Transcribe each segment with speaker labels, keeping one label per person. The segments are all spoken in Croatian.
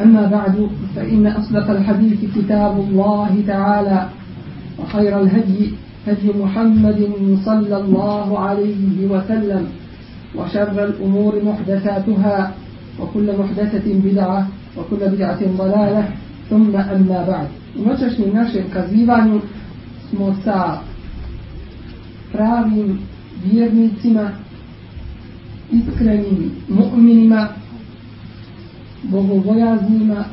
Speaker 1: أما بعد فإن أصدق الحديث كتاب الله تعالى وخير الهدي هدي محمد صلى الله عليه وسلم وشر الأمور محدثاتها وكل محدثة بدعة وكل بدعة ضلالة ثم أما بعد. Noćašnjem našem kazivanju smo sa pravim vjernicima, iskrenim mu'minima, bogobojaznima,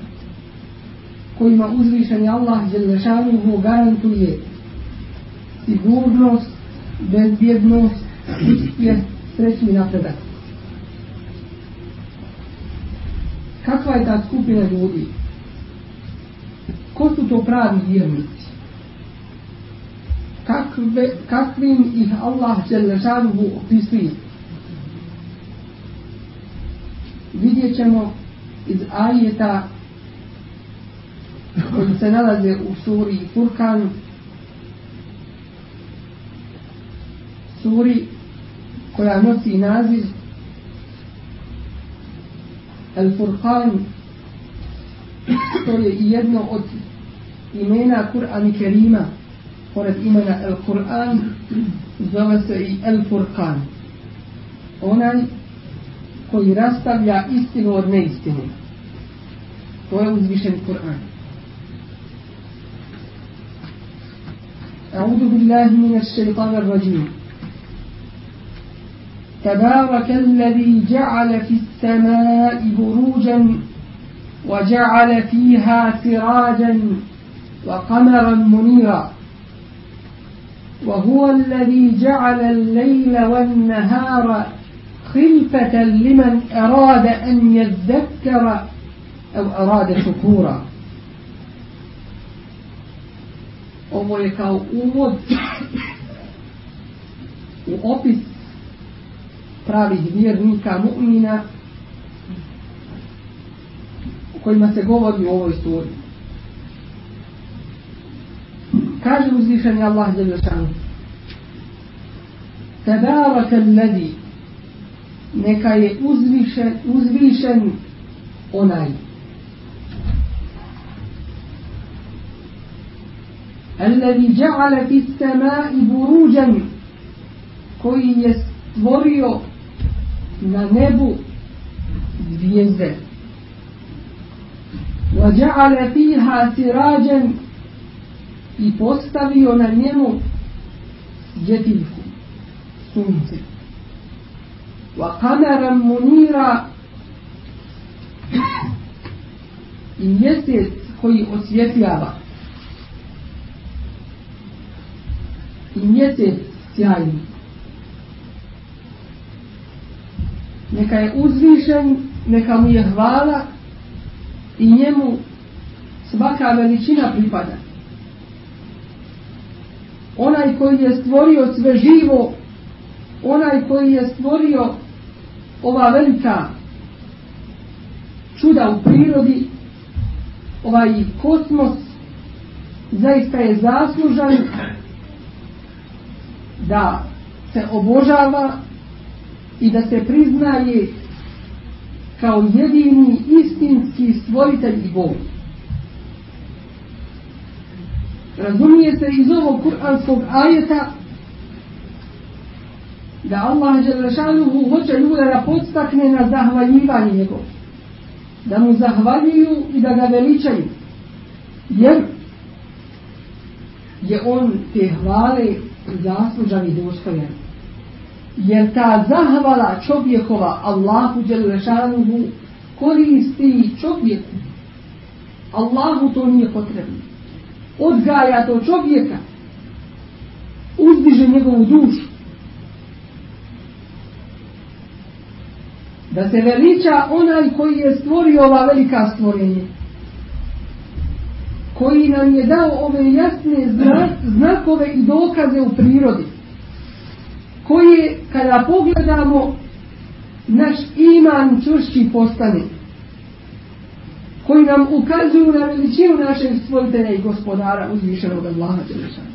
Speaker 1: kojima uzvišeni Allah Đelešanuhu garantuje sigurnost, bezbjednost, uspjeh, srećni napredak. Kakva je ta skupina ljudi? Ko su to pravi vjernici? Kakve, kakvim ih Allah Đelešanuhu opisuje? Vidjet ćemo iz ajeta koji se nalaze u suri Furkan, suri koja nosi naziv El Furkan, to je i jedno od imena Kur'an i Kerima, pored imena El Kur'an, zove se i El Furkan. Onaj koji rastavlja istinu od neistine. To je uzvišen Kur'an. أعوذ بالله من الشيطان الرجيم تبارك الذي جعل في السماء بروجا وجعل فيها سراجا وقمرا منيرا وهو الذي جعل الليل والنهار خلفة لمن أراد أن يذكر أو أراد شكورا ovo je kao uvod u opis pravih vjernika mu'mina o kojima se govori u ovoj suri. Kaže uzvišeni Allah Đelešanu Tabaraka alladhi neka je uzvišen, uzvišen onaj الذي جعل في السماء بروجا koji je stvorio na nebu zvijezde وجعل فيها سراجا i postavio na njemu svjetiljku sunce وقمرا منيرا i mjesec koji osvjetljava i mjesec sjajni. Neka je uzvišen, neka mu je hvala i njemu svaka veličina pripada. Onaj koji je stvorio sve živo, onaj koji je stvorio ova velika čuda u prirodi, ovaj kosmos, zaista je zaslužan da se obožava i da se priznaje kao jedini istinski stvoritelj i Bog. Razumije se iz ovog kuranskog ajeta da Allah Đelešanuhu hoće ljude da podstakne na zahvaljivanje njegov. Da mu zahvaljuju i da ga veličaju. Jer je on te hvale zaslužan i dostojan. Jer ta zahvala čovjekova Allahu Đelešanuhu koristi čovjeku. Allahu to nije potrebno. Odgaja to čovjeka. Uzdiže njegovu dušu. Da se veliča onaj koji je stvorio ova velika stvorenja. Koji nam je dao ove jasne znakove i dokaze u prirodi, koji kada pogledamo naš iman čvršći postane, koji nam ukazuju na veličinu našeg stvoritelja i gospodara uzvišenog Allaha Đelešana.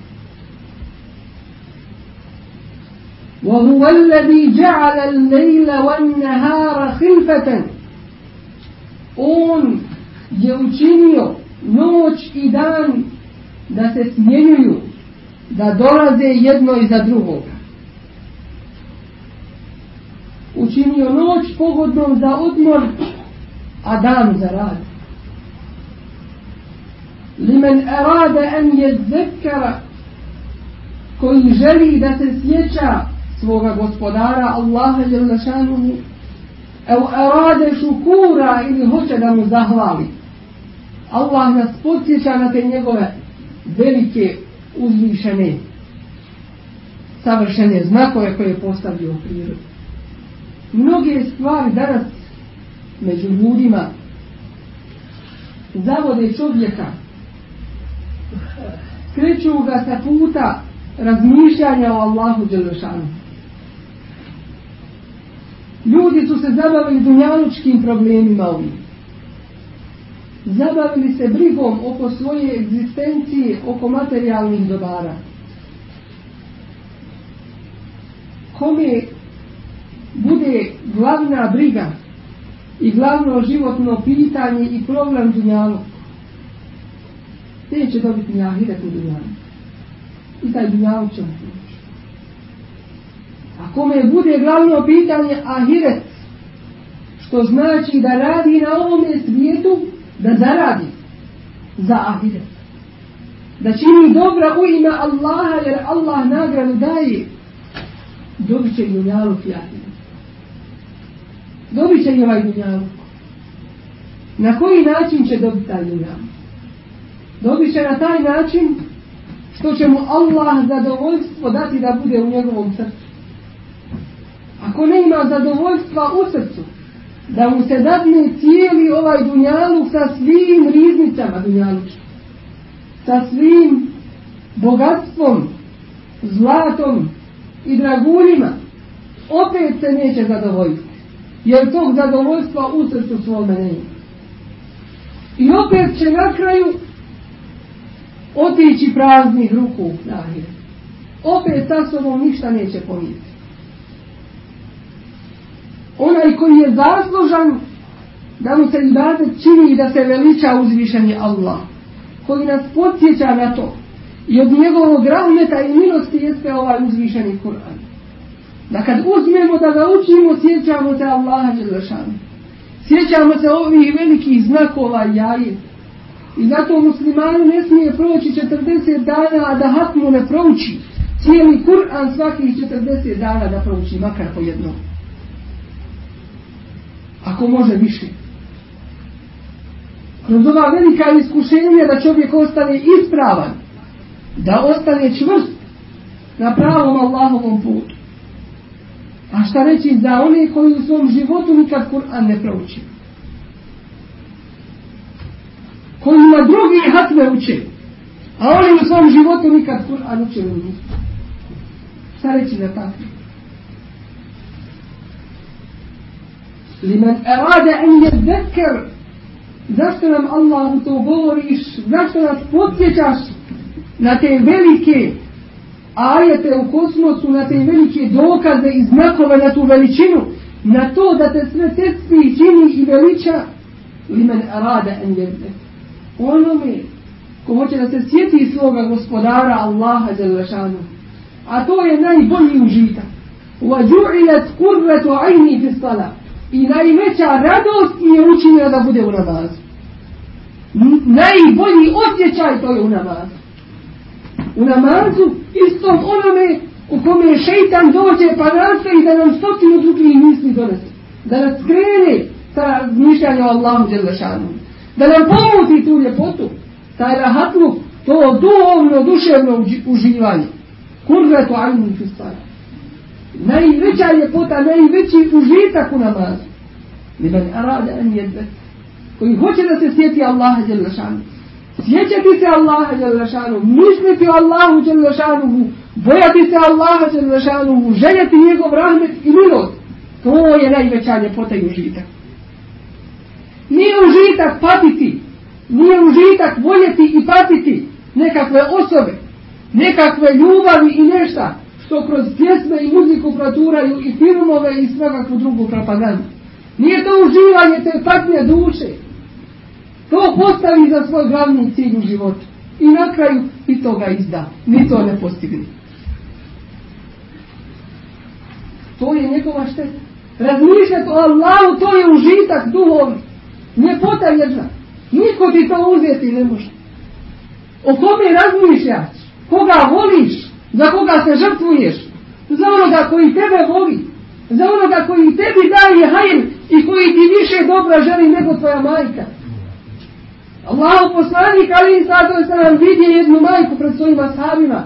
Speaker 1: وهو الذي جعل الليل والنهار خلفة On je učinio noć i dan da se smjenjuju, da dolaze jedno iza drugoga. Učinio noć pogodnom za odmor, a dan za rad. Limen arada en je zekara koji želi da se sjeća svoga gospodara Allaha Đelešanuhu evo arade šukura ili hoće da mu zahvali Allah nas podsjeća na te njegove velike uzvišene savršene znakove koje je postavio u prirodu. Mnoge stvari danas među ljudima zavode čovjeka kreću ga sa puta razmišljanja o Allahu Đelešanu. Ljudi su se zabavili dunjalučkim problemima ovim zabavili se brigom oko svoje egzistencije, oko materijalnih dobara. Kome bude glavna briga i glavno životno pitanje i problem dunjalu, te će dobiti na ahiret u. I taj dunjalu će kome bude glavno pitanje ahiret, što znači da radi na ovome svijetu da zaradi za ahiret. Da čini dobra u ime Allaha jer Allah nagradu daje. Dobit će dunjalu fjatinu. Dobit će i ovaj dunjalu. Na koji način će dobiti taj dunjalu? Dobit će na taj način što će mu Allah zadovoljstvo dati da bude u njegovom srcu. Ako ne ima zadovoljstva u srcu, da mu se dadne cijeli ovaj dunjaluk sa svim riznicama dunjalučka. Sa svim bogatstvom, zlatom i dragulima. Opet se neće zadovoljiti. Jer tog zadovoljstva u srcu svome nema. I opet će na kraju otići praznih ruku nahir. Opet sa sobom ništa neće ponijeti onaj koji je zaslužan da mu se ibadet čini i da se veliča uzvišeni Allah koji nas podsjeća na to. I od njegovog rahmeta i milosti jeste ovaj uzvišeni Kur'an. Da kad uzmemo da ga učimo sjećamo se Allaha Đelešanu. Sjećamo se ovih velikih znakova jaje i zato muslimanu ne smije proći 40 dana a da hatmu ne prouči. Cijeli Kur'an svakih 40 dana da prouči makar po jednom ako može više. Kroz ova velika iskušenja da čovjek ostane ispravan, da ostane čvrst na pravom Allahovom putu. A šta reći za one koji u svom životu nikad Kur'an ne prouči? Koji na drugi hatme uče, a oni u svom životu nikad Kur'an uče u Šta reći za takve? limen erade en je zeker zašto nam Allah to govoriš zašto nas podsjećaš na te velike ajete u kosmosu na te velike dokaze i znakove na tu veličinu na to da te sve tespi čini i veliča limen erade en je zeker onome ko hoće da se sjeti svoga gospodara Allaha Đelešanu a to je najbolji užitak وَجُعِلَتْ قُرَّةُ عَيْنِي فِي الصَّلَةِ i najveća radost mi je učinila da bude u namazu. Najbolji osjećaj to je u namazu. U namazu istom onome u kome šeitan dođe pa nastavi da nam stotinu drugih misli donese. Da nas skrene sa razmišljanjem o Allahu Đelešanu. Da nam pomuti tu ljepotu, taj rahatlu, to duhovno, duševno uživanje. Kurvetu ajnu fistara. Najveća ljepota, najveći užitak u namazu. Liman arada an jedbet. Koji hoće da se sjeti Allaha Đelešanu. Sjećati se Allaha Đelešanu, misliti o Allahu Đelešanu, bojati se Allaha Đelešanu, željeti njegov rahmet i milost. To je najveća ljepota i užitak. Nije užitak patiti, nije užitak voljeti i patiti nekakve osobe, nekakve ljubavi i nešta što kroz pjesme i muziku proturaju i filmove i svakakvu drugu propagandu. Nije to uživanje te patnje duše. To postavi za svoj glavni cilj u životu. I na kraju i to ga izda. Ni to ne postigne. To je njegova šteta. Razmišljati o Allahu, to je užitak duhovni. Ljepota jedna. Niko ti to uzeti ne može. O kome razmišljaš? Koga voliš? Za koga se žrtvuješ? Za onoga koji tebe voli. Za onoga koji tebi daje hajn i koji ti više dobra želi nego tvoja majka. Allahu poslanik ali sad se nam vidi jednu majku pred svojim ashabima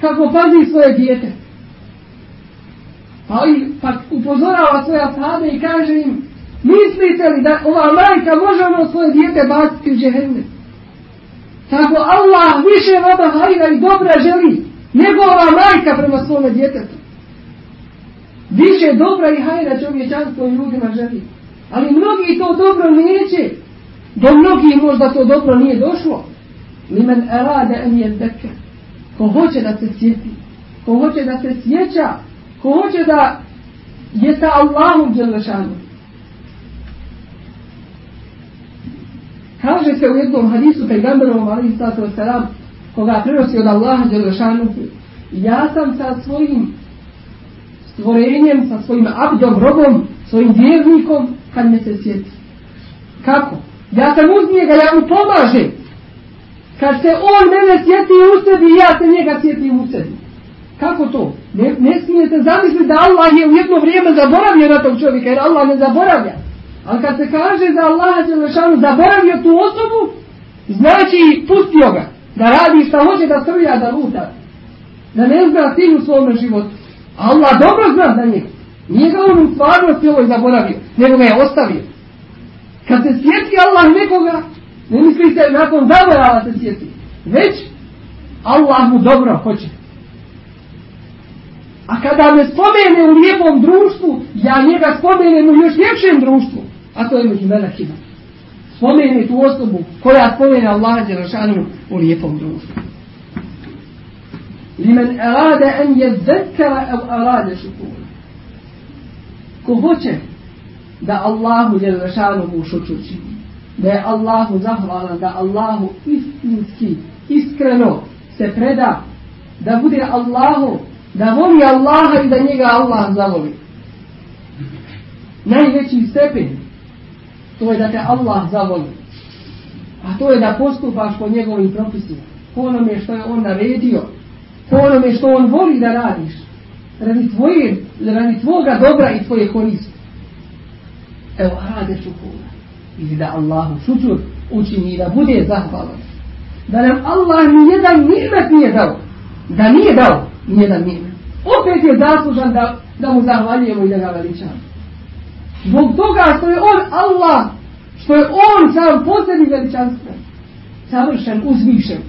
Speaker 1: kako pazi svoje dijete. Pa, pa upozorava svoje ashabe i kaže im mislite li da ova majka može ono svoje dijete baciti u džehennem? Tako Allah više vama hajna i dobra želi nego ova majka prema svome djetetu. Više dobra i hajna čovječanstvo i ljudima želi. Ali mnogi to dobro neće. Do mnogih možda to dobro nije došlo. Limen erade en je deke. Ko hoće da se sjeti. Ko hoće da se sjeća. Ko hoće da je sa Allahom Đelešanu. Kaže se u jednom hadisu pejgamberovom ali sallatu wasalam koga prenosi od Allaha Đelešanu ja sam sa svojim stvorenjem, sa svojim abdom, robom, svojim vjernikom kad me se sjeti. Kako? Ja sam uz njega, ja mu pomažem. Kad se on mene sjeti u sebi, ja se njega sjetim u sebi. Kako to? Ne, ne smijete zamisliti da Allah je u jedno vrijeme zaboravio na tog čovjeka, jer Allah ne zaboravlja. Ali kad se kaže da Allah je zaboravio tu osobu, znači pustio ga. Da radi šta hoće, da strlja, da luta. Da ne zna cilj u svome životu. Allah dobro zna za njega. Nije ga on u stvarnosti ovoj zaboravio, nego ga je ostavio. Kad se sjeti Allah nekoga, ne mislite nakon zaborava se sjeti. Već Allah mu dobro hoće. A kada me spomene u lijepom društvu, ja njega spomenem u još ljepšem društvu. A to je među melekima. Spomene tu osobu koja spomene Allaha Đerašanu u lijepom društvu. Limen arade en je zekara ev arade šukura. Ko hoće da Allahu Đelešanuhu šuču čini. Da je Allahu zahvalan, da Allahu istinski, iskreno se preda, da bude Allahu, da voli Allaha i da njega Allah zavoli. Najveći stepen, to je da te Allah zavoli. A to je da postupaš po njegovim propisima. Po onome što je on naredio. Po onome što on voli da radiš. Radi tvoje, radi tvoga dobra i tvoje koristi. Evo, rade šukura. Ili da Allahu šučur učini da bude zahvalan. Da nam Allah nijedan nimet nije dao. Da nije dao nijedan nimet. Opet je zaslužan da, da mu zahvaljujemo i da ga veličamo. Zbog toga što je on Allah, što je on sam posljedni veličanstven, savršen, uzvišen.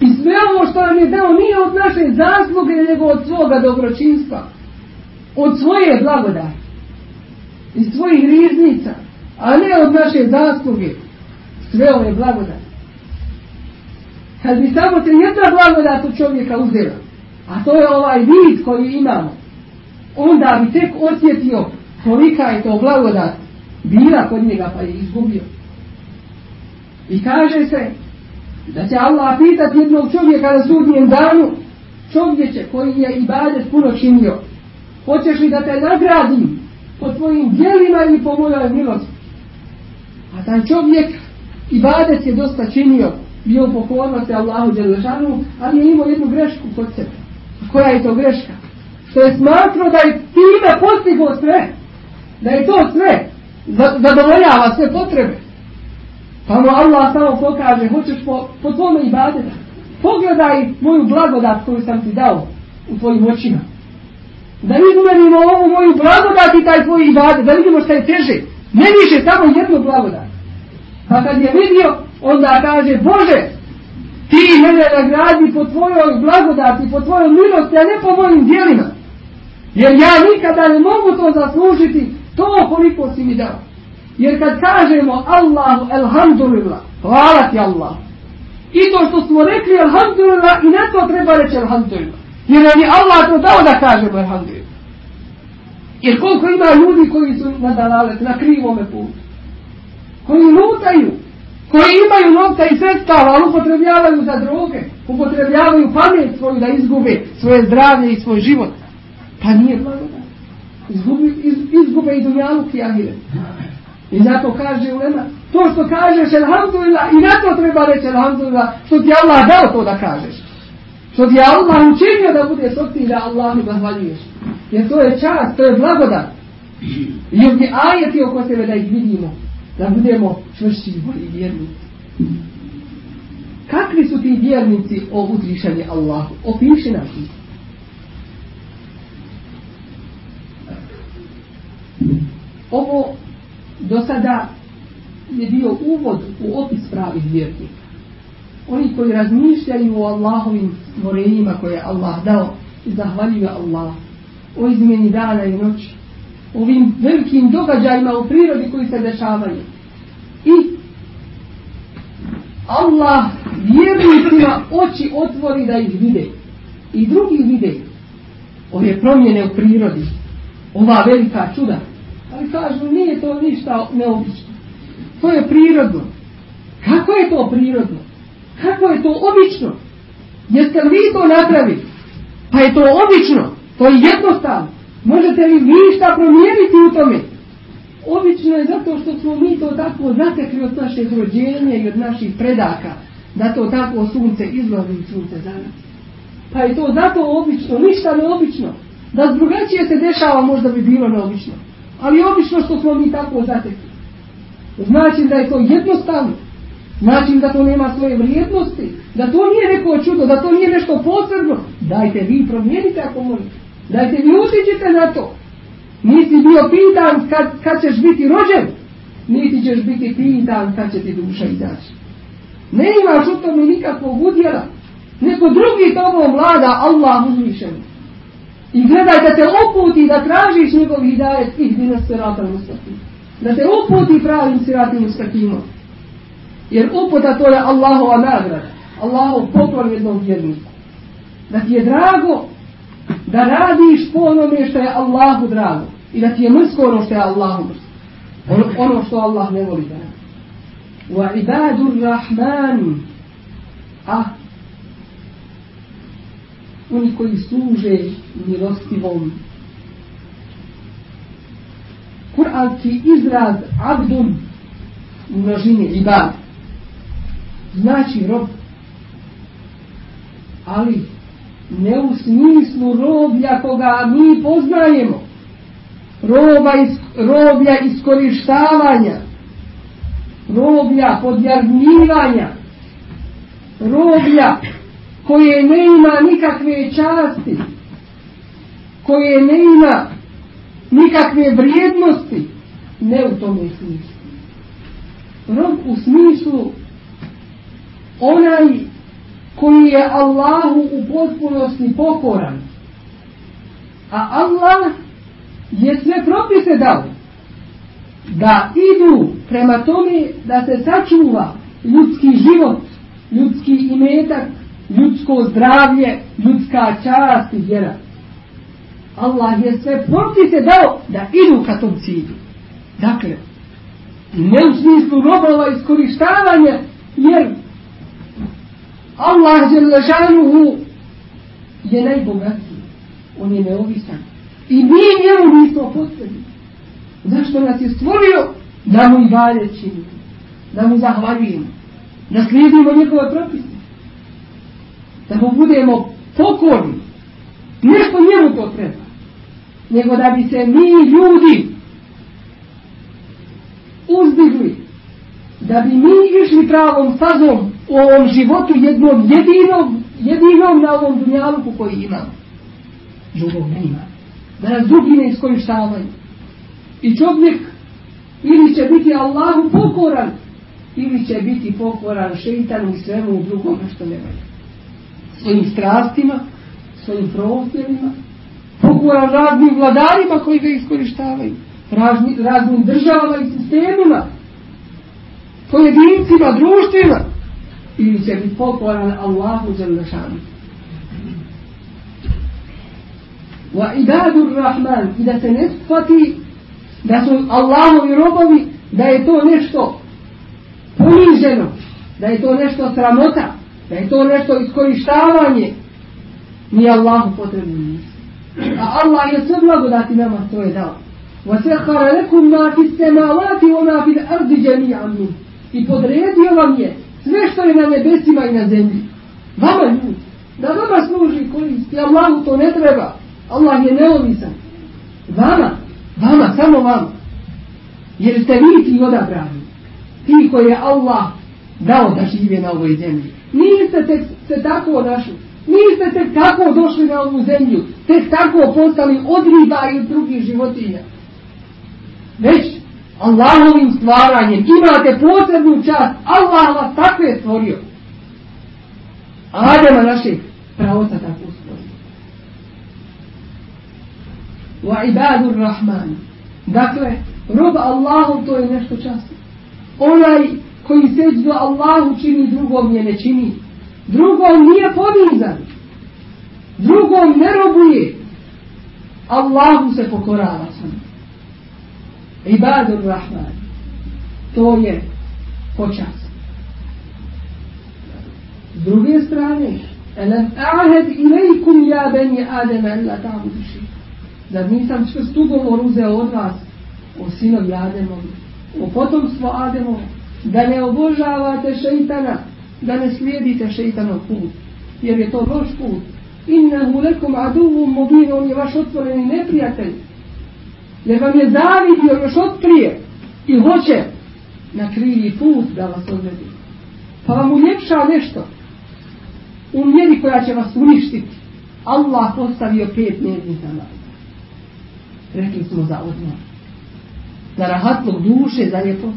Speaker 1: I sve ovo što nam je dao nije od naše zasluge, nego od svoga dobročinstva. Od svoje blagodati iz svojih riznica, a ne od naše zasluge, sve ove blagodati. Kad bi samo te jedna blagodat od čovjeka uzela, a to je ovaj vid koji imamo, onda bi tek osjetio kolika je to blagodat bila kod njega pa je izgubio. I kaže se da će Allah pitati jednog čovjeka na sudnjem danu, čovječe koji je ibadet puno činio, hoćeš li da te nagradim po tvojim djelima ili po mojoj milosti. A taj čovjek i badet je dosta činio, bio pokornosti Allahu Đelešanu, ali je imao jednu grešku kod sebe. Koja je to greška? Što je smatrao da je time postigao sve. Da je to sve. Zadovoljava sve potrebe. Pa mu Allah samo pokaže, hoćeš po, po tvome ibadeta. Pogledaj moju blagodat koju sam ti dao u tvojim očima. Da izmerimo ovu moju blagodat i taj tvoj ibadet, da vidimo što je teže. Ne više samo jednu blagodat. Pa kad je vidio, onda kaže, Bože, ti mene nagradi po tvojoj blagodati, po tvojoj milosti, a ne po mojim dijelima. Jer ja nikada ne mogu to zaslužiti, to koliko si mi dao. Jer kad kažemo Allahu elhamdulillah, hvala ti Allah. I to što smo rekli alhamdulillah i na to treba reći alhamdulillah. Jer nam je Allah to dao da kažemo alhamdulillah. Jer koliko ima ljudi koji su na dalalet, na krivome putu. Koji lutaju. Koji imaju novca i sredstava, ali upotrebljavaju za droge. Upotrebljavaju pamet svoju da izgube svoje zdravlje i svoj život. Pa nije blagodat. Izgube, iz, izgube i dunjaluk i ahiret. I zato kaže Ulema, to što kažeš alhamdulillah i na to treba reći alhamdulillah što ti Allah dao to da kažeš. Što ti Allah učinio da bude soti da Allah mi zahvaljuješ. Jer to je čast, to je blagodat. I ovdje ajeti oko sebe da ih vidimo. Da budemo čvršći i vjernici. Kakvi su ti vjernici o uzvišanje Allahu? Opiši nam ih. Ovo do sada je bio uvod u opis pravih vjernika. Oni koji razmišljaju o Allahovim stvorenjima koje je Allah dao i zahvaljuju Allah o izmjeni dana i noći, ovim velikim događajima u prirodi koji se dešavaju. I Allah vjernicima oči otvori da ih vide. I drugi vide ove promjene u prirodi, ova velika čuda. Ali kažu, nije to ništa neobično. To je prirodno. Kako je to prirodno? Kako je to obično? Jeste li vi to napravili? Pa je to obično. To je jednostavno. Možete li vi šta promijeniti u tome? Obično je zato što smo mi to tako zatekli od našeg rođenja i od naših predaka. Da to tako sunce izlazi i sunce za nas. Pa je to zato obično, ništa neobično. Da drugačije se dešava možda bi bilo neobično. Ali obično što smo mi tako zatekli. Znači da je to jednostavno. Znači da to nema svoje vrijednosti. Da to nije neko čudo, da to nije nešto posebno. Dajte vi promijenite ako možete. Dajte vi utičite na to. Nisi bio pitan kad, kad ćeš biti rođen. Niti ćeš biti pitan kad će ti duša izaći. Ne imaš u tome nikakvog udjela. Neko drugi togo vlada Allah uzvišen. I gledaj da te oputi da tražiš njegov hidajet i dina siratal mustakim. Da te uputi pravim siratim mustakimom. Jer uputa to je Allahova nagrada. Allahov poklon jednom vjerniku. Da ti je drago da radiš po onome što je Allahu drago. I da ti je mrsko ono što je Allahu mrsko. Ono, ono što Allah ne voli da radi. Wa ibadur rahman. A oni koji služe milostivom. Kur'anski izraz abdun u množini ibad znači rob. Ali ne u smislu roblja koga mi poznajemo. Roba is, roblja iskorištavanja. Roblja podjarnjivanja. Roblja koje ne ima nikakve časti. Koje ne ima nikakve vrijednosti. Ne u tome smislu. Rob u smislu onaj koji je Allahu u potpunosti pokoran. A Allah je sve propise dao da idu prema tome da se sačuva ljudski život, ljudski imetak, ljudsko zdravlje, ljudska čast i vjera. Allah je sve propise dao da idu ka tom cilju. Dakle, ne u smislu robova iskorištavanja, jer Allah Đelešanuhu je najbogatiji. On je neovisan. I mi njemu nismo potrebni. Zašto nas je stvorio? Da mu i valje činimo. Da mu zahvaljujemo. Da slijedimo njegove propise. Da mu budemo pokorni. Nešto njemu to treba. Nego da bi se mi ljudi uzdigli. Da bi mi išli pravom fazom u ovom životu jednog jedinog, jedinog na ovom dunjaluku koji imamo. Drugog nema. Da nas drugi ne iskorištavaju. I čovjek ili će biti Allahu pokoran ili će biti pokoran šeitanu i svemu drugom što ne valja. Svojim strastima, svojim prostjerima, pokoran raznim vladarima koji ga iskorištavaju, razni, raznim državama i sistemima, pojedincima, društvima, ili će biti pokoran Allahu Đalešanu. Wa ibadur Rahman, i da se ne shvati da su Allahovi robovi, da je to nešto poniženo, da je to nešto sramota, da je to nešto iskorištavanje, ni Allahu potrebno nisu. A Allah je sve blagodati nama to je dao. وَسَخَرَ لَكُمْ مَا فِي السَّمَاوَاتِ وَمَا فِي الْأَرْضِ جَمِيعًا مِنْ I podredio vam je sve što je na nebesima i na zemlji. Vama ljudi. Da vama služi koristi. Allahu to ne treba. Allah je neovisan. Vama. Vama, samo vama. Jer ste vi ti odabrani. Ti koji je Allah dao da žive na ovoj zemlji. Niste tek se tako našli. Niste tek tako došli na ovu zemlju. Tek tako postali od riba i od drugih životinja. Već Allahovim stvaranjem imate posebnu čast. Allah vas tako je stvorio. Adema našeg pravota tako stvorio. Wa ibadur rahman. Dakle, rob Allahov to je nešto časno. Onaj koji seđu Allahu čini, drugom je ne čini. Drugom nije ponizan. Drugom ne robuje. Allahu se pokorava sam. Ibadur Rahman. To je počas. S druge strane, Elem ahed ilaikum ja beni Adem la ta'budu širk. Zar nisam čvrst ugovor uzeo od vas o sinovi Ademovi, o potomstvo Ademovi, da ne obožavate šeitana, da ne slijedite šeitanov put, jer je to loš put. Innehu lekum aduvu mubin, on je vaš otvoreni neprijatelj, jer vam je zavidio još od prije i hoće na krivi put da vas odvedi. Pa vam uljepša nešto u mjeri koja će vas uništiti. Allah postavio pet mjernih namaza. Rekli smo za odmor. Za rahatlog duše, za lijepo.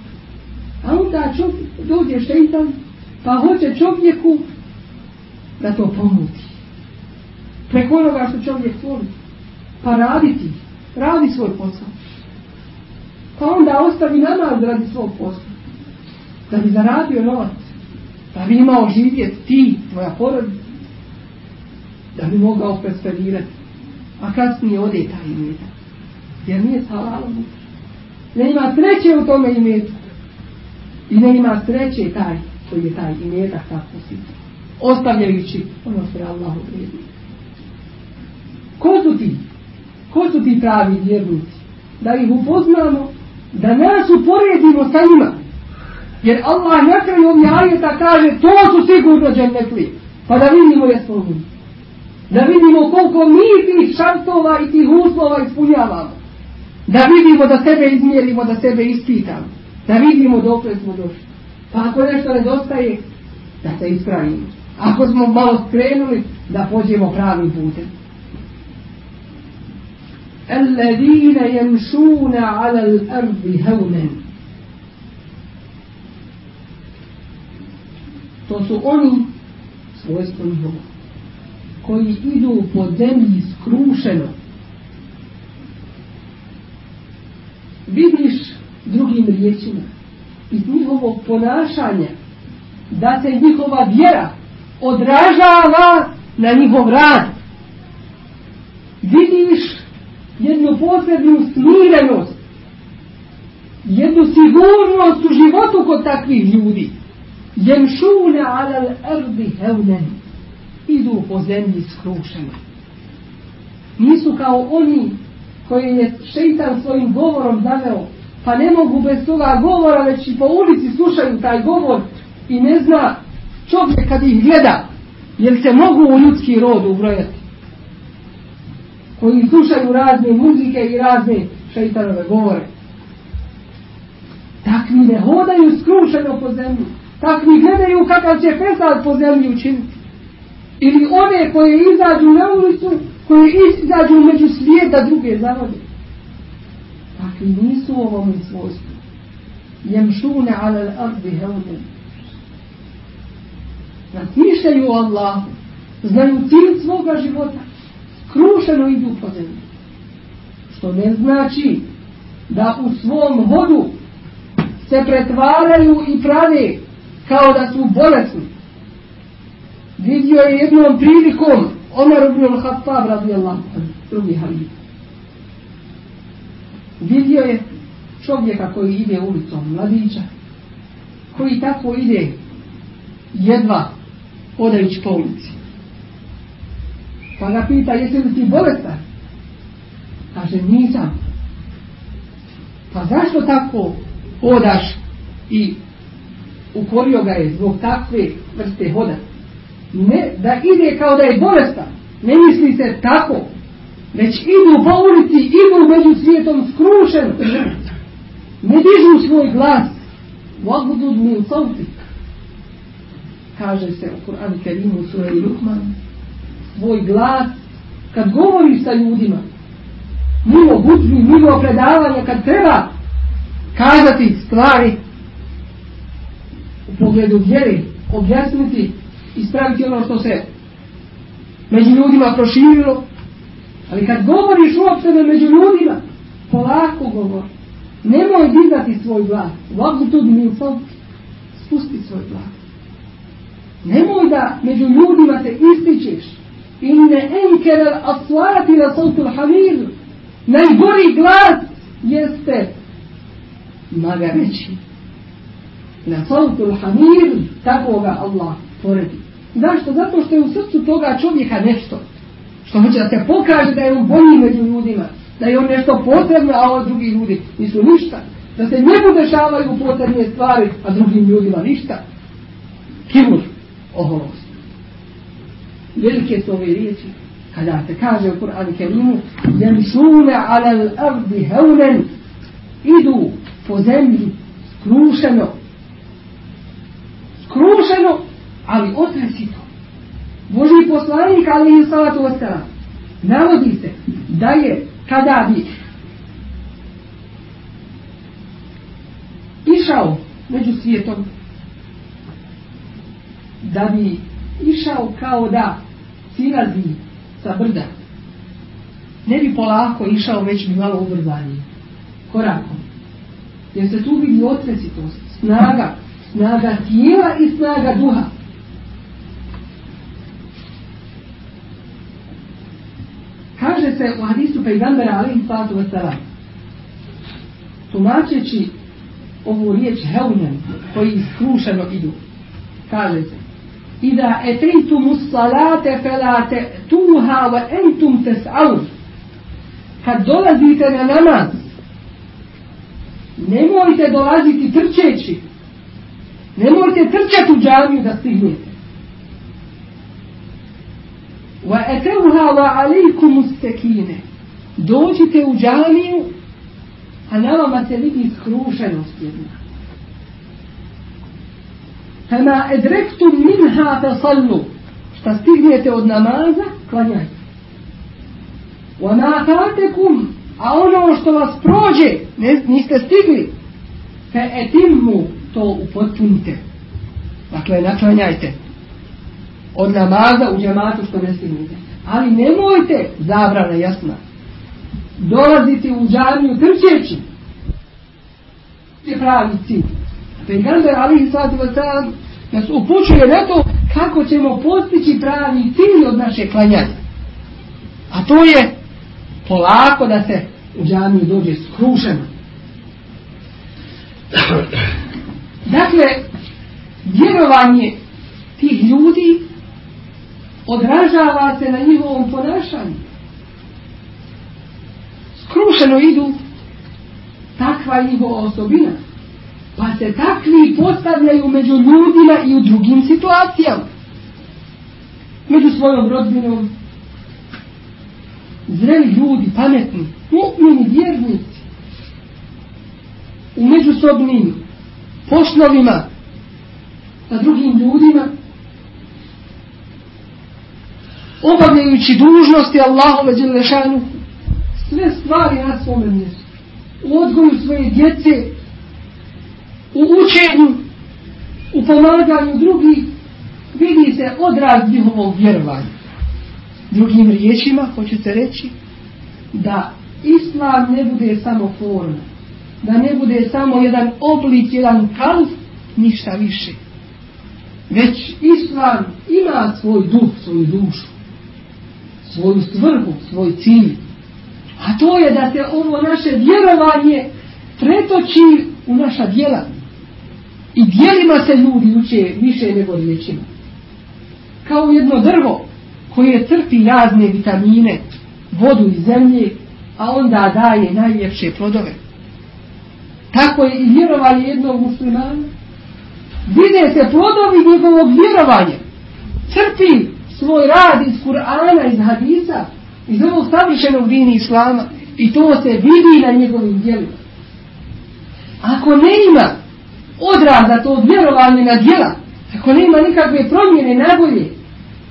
Speaker 1: A onda čovjek, dođe šeitan, pa hoće čovjeku da to pomuti. Preko onoga što čovjek voli. Pa raditi radi svoj posao. Pa onda ostavi namaz radi svog posla. Da bi zaradio novac. Da bi imao živjet ti, tvoja porodica. Da bi mogao prosperirati. A kasnije ode taj imetak. Jer nije s halalom. Ne ima treće u tome imetu. I ne ima treće taj koji je taj imetak tako si. Ostavljajući ono što je Allah odredio. Ko su ti? Ko su ti pravi vjernici? Da ih upoznamo, da nas uporedimo sa njima. Jer Allah na kraju ovih ajeta kaže to su sigurno džennetli. Pa da vidimo jesmo mi. Da vidimo koliko mi tih šartova i tih uslova ispunjavamo. Da vidimo da sebe izmjerimo, da sebe ispitamo. Da vidimo dok smo došli. Pa ako nešto nedostaje, da se ispravimo. Ako smo malo skrenuli, da pođemo pravim putem. الذين يمشون على الأرض هونا To su oni, svojstvo njihovo, koji idu po zemlji skrušeno. Vidiš drugim riječima iz njihovog ponašanja da se njihova vjera odražava na njihov rad. Vidiš jednu posebnu smirenost, jednu sigurnost u životu kod takvih ljudi. Jemšune alal erdi hevnen. Idu po zemlji skrušeno. Nisu kao oni koji je šeitan svojim govorom zaveo, pa ne mogu bez toga govora, već i po ulici slušaju taj govor, i ne zna čovjek kad ih gleda, jer se mogu u ljudski rod ubrojati. Koji slušaju razne muzike i razne šeitanove govore. Takvi ne hodaju skrušeno po zemlji. Takvi gledaju kakav će fesad po zemlji učiniti. Ili one koje izađu na ulicu, koje izađu među svijeta druge zavode. Nisu u ovom svojstvu. Jemšune ala l'ardi heunen. Razmišljaju o Allahu. Znaju cilj svoga života. Skrušeno idu po zemlji. Što ne znači da u svom hodu se pretvaraju i prave kao da su bolesni. Vidio je jednom prilikom Omer ibn al-Hattab radijallahu drugi halif. Vidio je čovjeka koji ide ulicom, mladića, koji tako ide jedva odajući po ulici. Pa ga pita, jesi li ti bolestan? Kaže, nisam. Pa zašto tako odaš i ukorio ga je zbog takve vrste hoda. Ne da ide kao da je bolestan, ne misli se tako, već idu po ulici, idu među svijetom skrušen, ne dižu svoj glas, vagudud min sautik. Kaže se u Kur'anu Kerimu sura i Lukman, svoj glas, kad govori sa ljudima, mimo hudbi, mimo predavanja, kad treba kazati stvari u pogledu vjeri, objasniti, ispraviti ono što se među ljudima proširilo. Ali kad govoriš uopšteno među ljudima, polako govori. Nemoj dizati svoj glas. Vagu tu spusti svoj glas. Nemoj da među ljudima se ističeš. Inne enkerel aswati la sautul hamir. Najgori glas jeste maga reći. Na sautul hamir, tako ga Allah poredi. Zašto? Zato što je u srcu toga čovjeka nešto. Što hoće da se pokaže da je on bolji među ljudima. Da je on nešto potrebno, a ovo drugi ljudi nisu ništa. Da se njemu dešavaju potrebne stvari, a drugim ljudima ništa. Kibur, oholost. Velike su ove riječi. Kada se kaže u Kur'anu Kerimu, Jemšune alal ardi heunen, idu po zemlji skrušeno. Skrušeno, ali otresito. Poslanik, ali i salatu ostala, navodi se da je kada bi išao među svijetom, da bi išao kao da silazi sa brda, ne bi polako išao, već bi malo ubrzanije, korakom. Jer se tu vidi otresitost, snaga, snaga tijela i snaga duha. Kaže se u hadisu pejgambera alim sallatu wasalam, tumačeći ovu riječ heunen koji iskrušeno idu, kaže se, Ida etejtumu salate felate tuha wa entum tes'aun. Kad dolazite na namaz, Nemojte dolaziti trčeći. Nemojte trčati u džamiju da stignete. Wa alaikum ustekine. Dođite u džamiju, a na vama se vidi skrušenost jedna. Fama edrektum minha fasallu. Šta stignete od namaza, klanjajte. Wa ma fatekum a ono što vas prođe, ne, niste stigli, fe etimmu to upotpunite. Dakle, naklanjajte od namaza u džematu što ne stignite. Ali nemojte, zabrana jasna, dolaziti u džamiju trčeći. Je pravi cilj. Pegamber Ali Sadu nas upućuje na to kako ćemo postići pravi cilj od naše klanjanja. A to je polako da se u džamiju dođe skrušeno. Dakle, vjerovanje tih ljudi odražava se na njihovom ponašanju. Skrušeno idu takva njihova osobina. Pa se takvi postavljaju među ljudima i u drugim situacijama. Među svojom rodbinom. Zreli ljudi, pametni, mu'mini, vjernici. U međusobnim poslovima sa drugim ljudima obavljajući dužnosti Allahove Đelešanu sve stvari na svome mjestu. U odgoju svoje djece u učenju u pomaganju drugih vidi se odraz njihovog vjerovanja. Drugim riječima hoću se reći da islam ne bude samo forma da ne bude samo jedan oblik jedan kalf ništa više. Već islam ima svoj duh svoju dušu svoju svrhu, svoj cilj. A to je da se ovo naše vjerovanje pretoči u naša djela. I djelima se ljudi uče više nego riječima. Kao jedno drvo koje crpi razne vitamine, vodu iz zemlje, a onda daje najljepše plodove. Tako je i vjerovanje jednog muslimana. Vide se plodovi njegovog vjerovanja. Crpi svoj rad iz Kur'ana, iz hadisa, iz ovog savršenog dini Islama. I to se vidi na njegovim djelima. Ako ne ima odraza to vjerovanje na djela, ako ne ima nikakve promjene nabolje,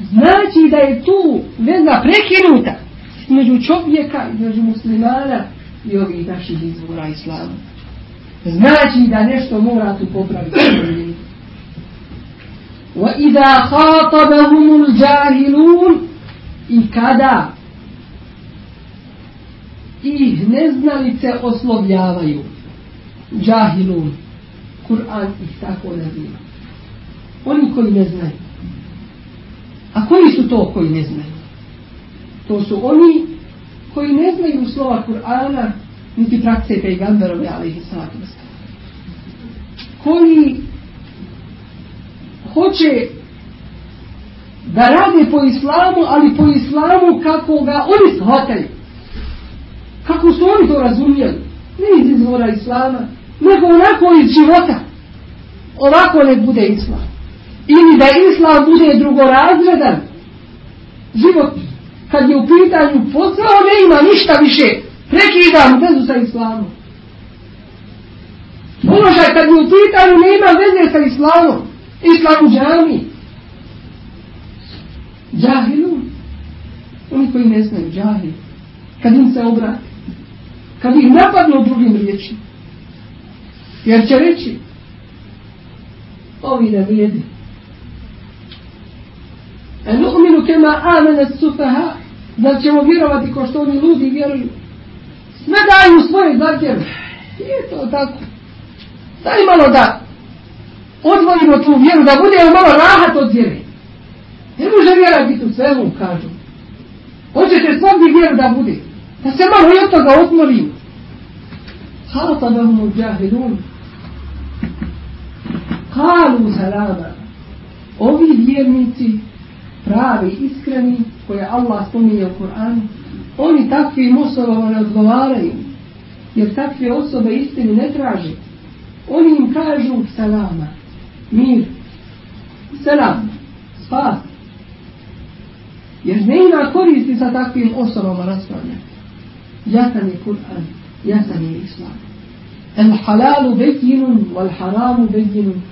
Speaker 1: znači da je tu veza prekinuta među čovjeka, među muslimana i ovih naših izvora Islama. Znači da nešto mora tu popraviti. وَإِذَا خَاطَبَهُمُ الْجَاهِلُونَ I kada ih neznalice oslovljavaju. Džahilun. Kur'an ih tako naziva. Oni koji ne znaju. A koji su to koji ne znaju? To su oni koji ne znaju slova Kur'ana niti prakse pejgamberove, ali ih sallatu Koji hoće da rade po islamu, ali po islamu kako ga oni shvataju. Kako su oni to razumijeli. Ne iz izvora islama, nego onako iz života. Ovako ne bude islam. Ili da islam bude drugorazredan. Život, kad je u pitanju posao, ne ima ništa više. Prekidam vezu sa islamom. Položaj kad je u pitanju ne ima veze sa islamom. Islam u džami. Džahilu. Oni koji ne znaju džahil. Kad im se obrati. Kad ih napadnu drugim riječima. Jer će reći ovi ne vrijedi. A nu'minu kema amene sufaha da ćemo vjerovati ko što oni ludi vjeruju. Sve daju svoje zahtjeve. Nije to tako. Daj malo da odvojimo tu vjeru, da bude malo rahat od vjere. Ne može vjera biti u svemu, kažu. Hoćete svogdje vjeru da bude. Da se malo i od toga odmorimo. Halata da mu džahilun. Kalu salama. Ovi vjernici, pravi, iskreni, koje Allah spominje u Koranu, oni takvim osobama ne odgovaraju. Jer takve osobe istinu ne traže. Oni im kažu salama mir, selam, spas. Jer ne ima koristi sa takvim osobama raspravljati. Jasan je Kur'an, jasan je Islam. El halalu bejinun, wal haramu bejinun.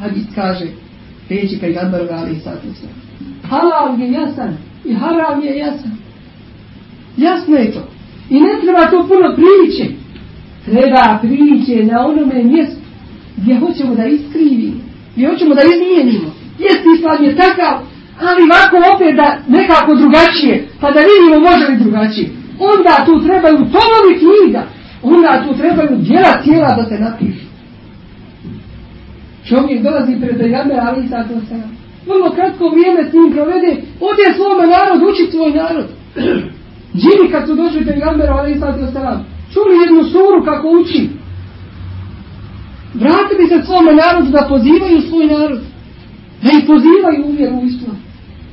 Speaker 1: Hadis kaže, reći kaj gadbar gali satu se. Halal je jasan i haram je jasan. Jasno je to. I ne treba to puno priče. Treba priče na onome mjestu gdje hoćemo da iskrivimo i hoćemo da izmijenimo. Jest islam je takav, ali ovako opet da nekako drugačije, pa da vidimo može li drugačije. Onda tu trebaju tomovi knjiga, onda tu trebaju djela cijela da se napišu. Čovjek dolazi pred Pejgamber, ali i sada. Vrlo kratko vrijeme s njim provede, ode svome narod, uči svoj narod. Džini kad su došli Pejgamber, ali i sada. Čuli jednu suru kako uči, Vratili se svome narodu da pozivaju svoj narod. Da ih pozivaju uvjeru u islam.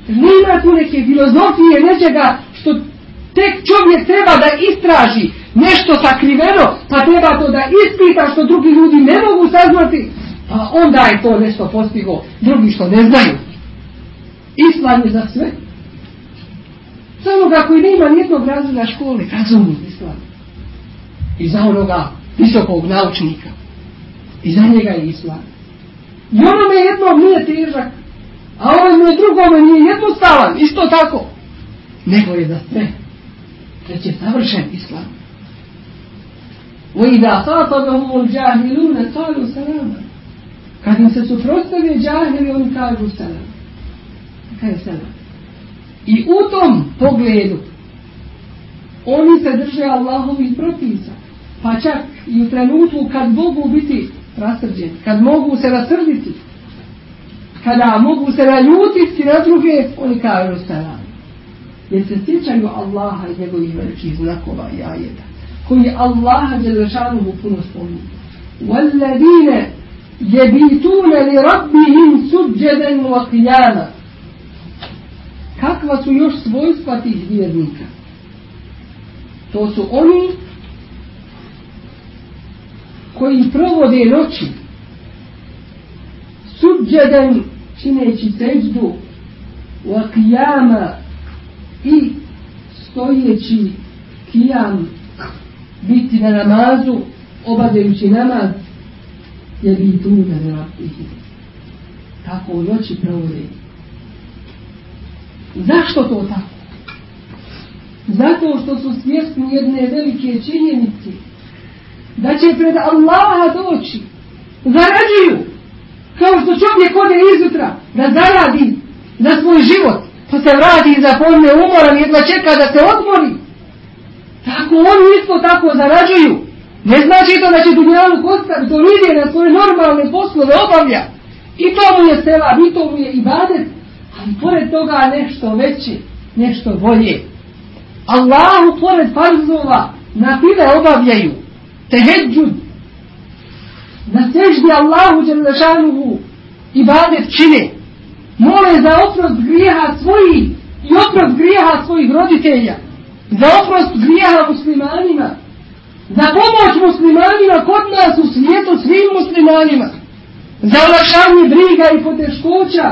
Speaker 1: Nema tu neke filozofije, nečega što tek čovjek treba da istraži, nešto sakriveno, pa treba to da ispita što drugi ljudi ne mogu saznati, pa onda je to nešto postigo drugi što ne znaju. Islam je za sve. Za onoga koji nema nijednog razreda škole, razumni islam. I za onoga visokog naučnika. I za njega je islam. I onome jednom nije težak, a ovome drugome nije jednostavan, isto tako. Nego je za sve. Već je savršen islam. وَإِذَا خَاطَبَهُمُ الْجَاهِلُونَ قَالُوا سَلَامًا Kad im se suprostavije džahili, oni kažu salam. Kaj je salam? I u tom pogledu oni se drže Allahovih propisa. Pa čak i u trenutku kad mogu biti rasrđeni, kad mogu se rasrditi, kada mogu se naljutiti na druge, oni kažu salam. Jer se sjećaju Allaha i njegovih velikih znakova i ajeta, koji Allaha Đelešanuhu puno spominje. وَالَّذِينَ يَبِيتُونَ لِرَبِّهِمْ سُجَّدًا وَقِيَامًا Kakva su još svojstva tih vjernika? To su oni koji provode noći suđeden čineći seđdu u akijama i stojeći kijam biti na namazu obavljajući namaz je bi tu ne tako u noći provode. Zašto to tako? Zato što su svjesni jedne velike činjenice da će pred Allaha doći. Zarađuju. Kao što čovjek ode izjutra da zaradi za svoj život pa se vrati za podne umoran jedva čeka da se odmori. Tako oni isto tako zarađuju ne znači to da će dunjalu kostaviti to ide na svoje normalne poslove obavlja. I to mu je sela i to mu je ibadet. Ali pored toga nešto veće nešto bolje. Allahu pored farzova na file obavljaju teheđud, na seždi Allahu Đelešanuhu ibadet čine, mole za oprost grijeha svojih i oprost grijeha svojih roditelja, za oprost grijeha muslimanima, za pomoć muslimanima kod nas u svijetu svim muslimanima, za olakšanje briga i poteškoća,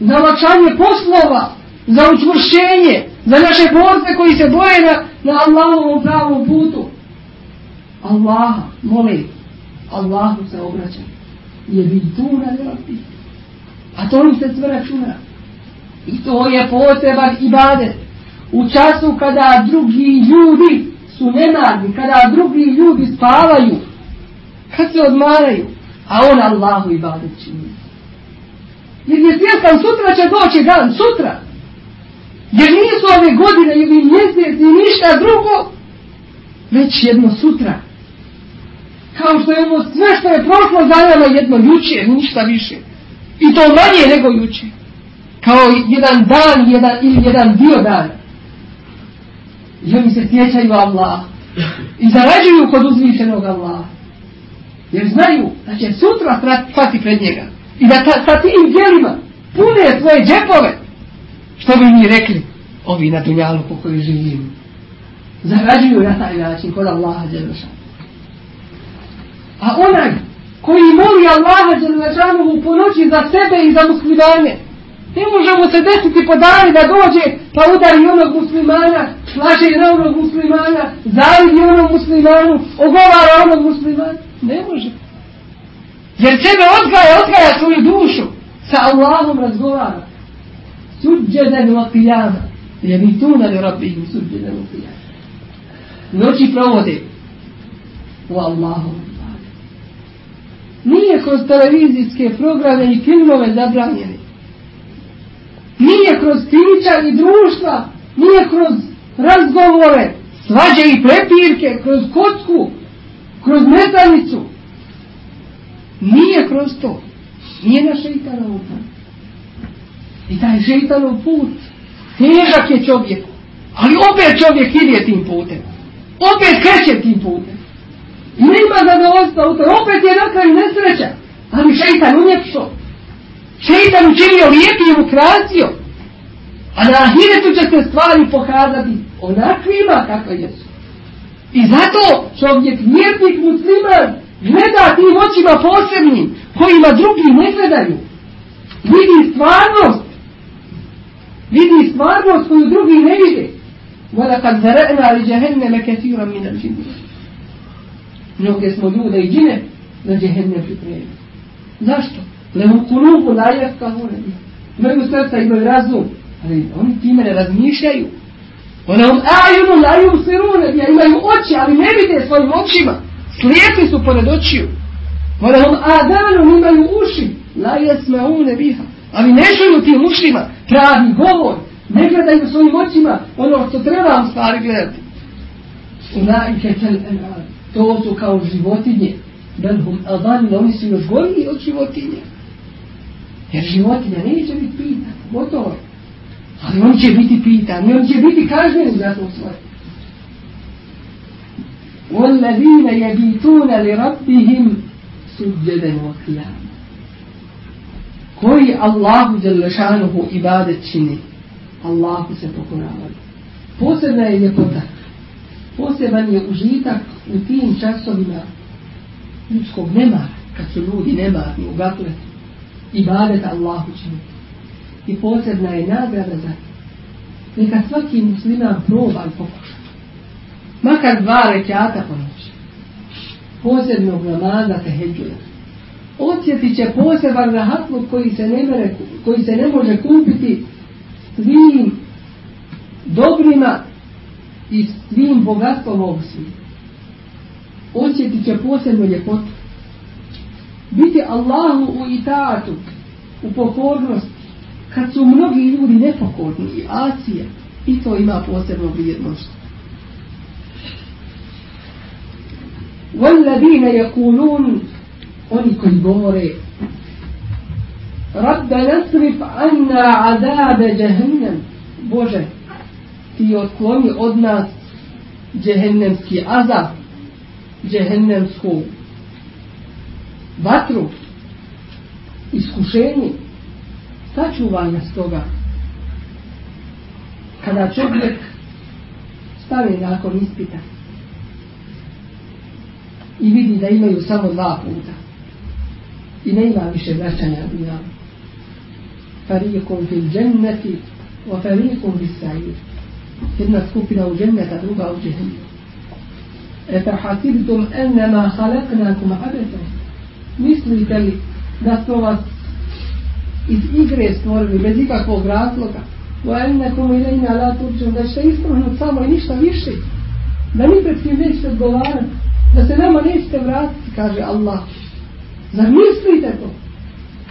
Speaker 1: za olakšanje poslova, za učvršenje, za naše borce koji se boje na, na Allahovom pravom putu. Allaha mole, Allahu se obraća. Je bi tu raditi. A to mi se sve računa. I to je poseban ibadet. U času kada drugi ljudi su nemarni, kada drugi ljudi spavaju, kad se odmaraju, a on Allahu ibadet čini. Jer je svjestan, sutra će doći dan, sutra. Jer nisu ove godine ili mjesec i ništa drugo, već jedno sutra kao što je ovo sve što je prošlo za jedno juče, ništa više. I to manje nego juče. Kao jedan dan jedan, ili jedan dio dana. I oni se sjećaju Allah. I zarađuju kod uzvišenog Allah. Jer znaju da će sutra stati pred njega. I da ta, sa tim djelima pune svoje džepove. Što bi mi rekli? Ovi na dunjalu po kojoj živimo. Zarađuju na taj način kod Allaha djelšana. A onaj koji moli Allaha Đelešanuhu po noći za sebe i za muslimane, ne možemo se desiti po dani da dođe pa udari onog muslimana, slaže na onog muslimana, zavidi onog muslimanu, ogovara onog muslimana. Ne može. Jer sebe odgaja, odgaja svoju dušu. Sa Allahom razgovara. Suđeden u akijama. Jer mi tu na rabihim suđeden u akijama. Noći provode u Allahom nije kroz televizijske programe i filmove zabranjeni. Nije kroz pića i društva, nije kroz razgovore, svađe i prepirke, kroz kocku, kroz metanicu. Nije kroz to. Nije na šeitanov put. I taj šeitanov put težak je čovjeku. Ali opet čovjek ide tim putem. Opet kreće tim putem. Nema zadovoljstva u to. Opet je na kraju nesreća. Ali šeitan uljepšo. Šeitan učinio lijepim ukrasio. A na ahiretu će se stvari pokazati onakvima kakve jesu. I zato čovjek vjernik musliman gleda tim očima posebnim kojima drugi ne gledaju. Vidi stvarnost. Vidi stvarnost koju drugi ne vide. وَلَقَدْ زَرَعْنَا لِجَهَنَّمَ كَثِيرًا مِنَ الْجِنِّ Mnoge smo ljude i džine na džehennem pripremili. Zašto? Lehum kulubu la jefkahune. Imaju srca, imaju razum. Ali oni time ne razmišljaju. Lehum ajunu la yubsirune. Imaju oči, ali ne vide svojim očima. Slijepi su pored očiju. Lehum adanu imaju uši. La jesmaune biha. Ali ne čuju tim ušima pravi govor. Ne gledaju svojim očima ono što treba vam stvari gledati. Ulaike tel enad. To su kao životinje. Belhum adani, oni su još gori od životinje. Jer životinja neće biti pitan. Gotovo je. Ali on će biti pitan. I on će biti kažnjen za to svoje. والذين يبيتون لربهم سجدا وقياما koji Allahu Đelešanuhu ibadet čini Allahu se pokoravaju posebna je ljepota poseban je užitak u tim časovima ljudskog nemara kad su ljudi nemarni u gafletu ibadet Allahu čini i posebna je nagrada za neka svaki musliman proba i pokuša. Makar dva rekiata po noći posebnog namaza teheđuja. Osjetit će poseban rahatluk koji se ne, koji se ne može kupiti svim dobrima i svim bogatstvom ovog svijeta. Osjetit će posebno ljepotu. Biti Allahu u itaatu, u pokornosti, kad su mnogi ljudi nepokorni i asije, i to ima posebno vrijednost. والذين يقولون oni koji govore Rabbe nasrif anna azabe džehennem Bože ti otkloni od nas džehennemski azab džehennemsku vatru iskušenje sačuvaj nas toga kada čovjek stane nakon ispita i vidi da imaju samo dva puta i ne ima više vraćanja dunjalu. Farijekom fil dženneti wa farijekom fil sajir. Jedna skupina u dženneta, druga u džehennu. E fa hasibtum ennema halaknakum abetom. Mislite li da smo vas iz igre stvorili bez ikakvog razloga? Wa ennekum ilajna la turčun da ćete ispravnuti samo i ništa više. Da ni pred kim nećete odgovarati. Da se nama nećete vratiti, kaže Allah. Zar mislite to?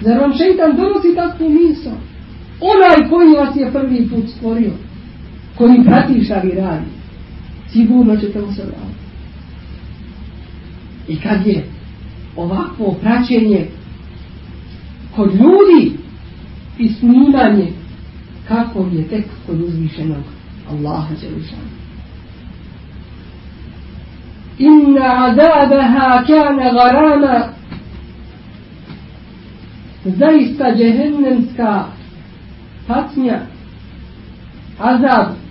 Speaker 1: Zar vam šeitan donosi takvu misao? Onaj koji vas je prvi put stvorio, koji prati šta vi radi, sigurno ćete mu se vratiti. I kad je ovakvo praćenje kod ljudi i snimanje, kako je tek kod uzvišenog Allaha Đelešana. Inna azabaha kane garama zaista džehennemska patnja, azab,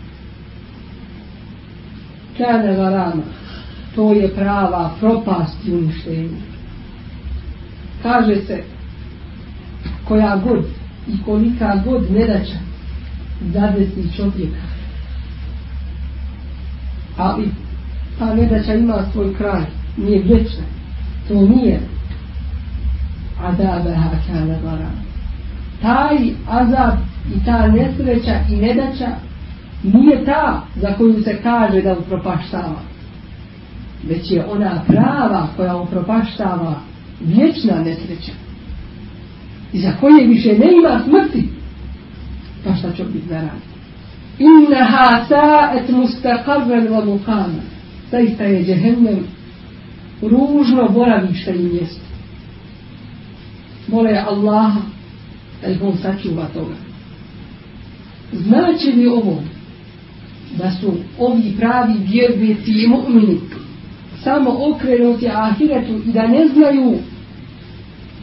Speaker 1: kane varama, to je prava propast i uništenje. Kaže se, koja god i kolika god nedaća zadesi čovjeka. Ali ta nedaća ima svoj kraj, nije vječna. To nije azabaha kana gara. Taj azab i ta nesreća i nedaća nije ta za koju se kaže da upropaštava. Već je ona prava koja upropaštava vječna nesreća. I za koje više ne ima smrti. Pa šta će biti zaradi? Innaha sa'et mustaqarran wa muqama. Zaista je džehennem ružno boravište i mjesto mole Allaha da ih on sačuva toga. Znači li ovo da su ovi pravi vjerbici i mu'mini samo okrenuti ahiretu i da ne znaju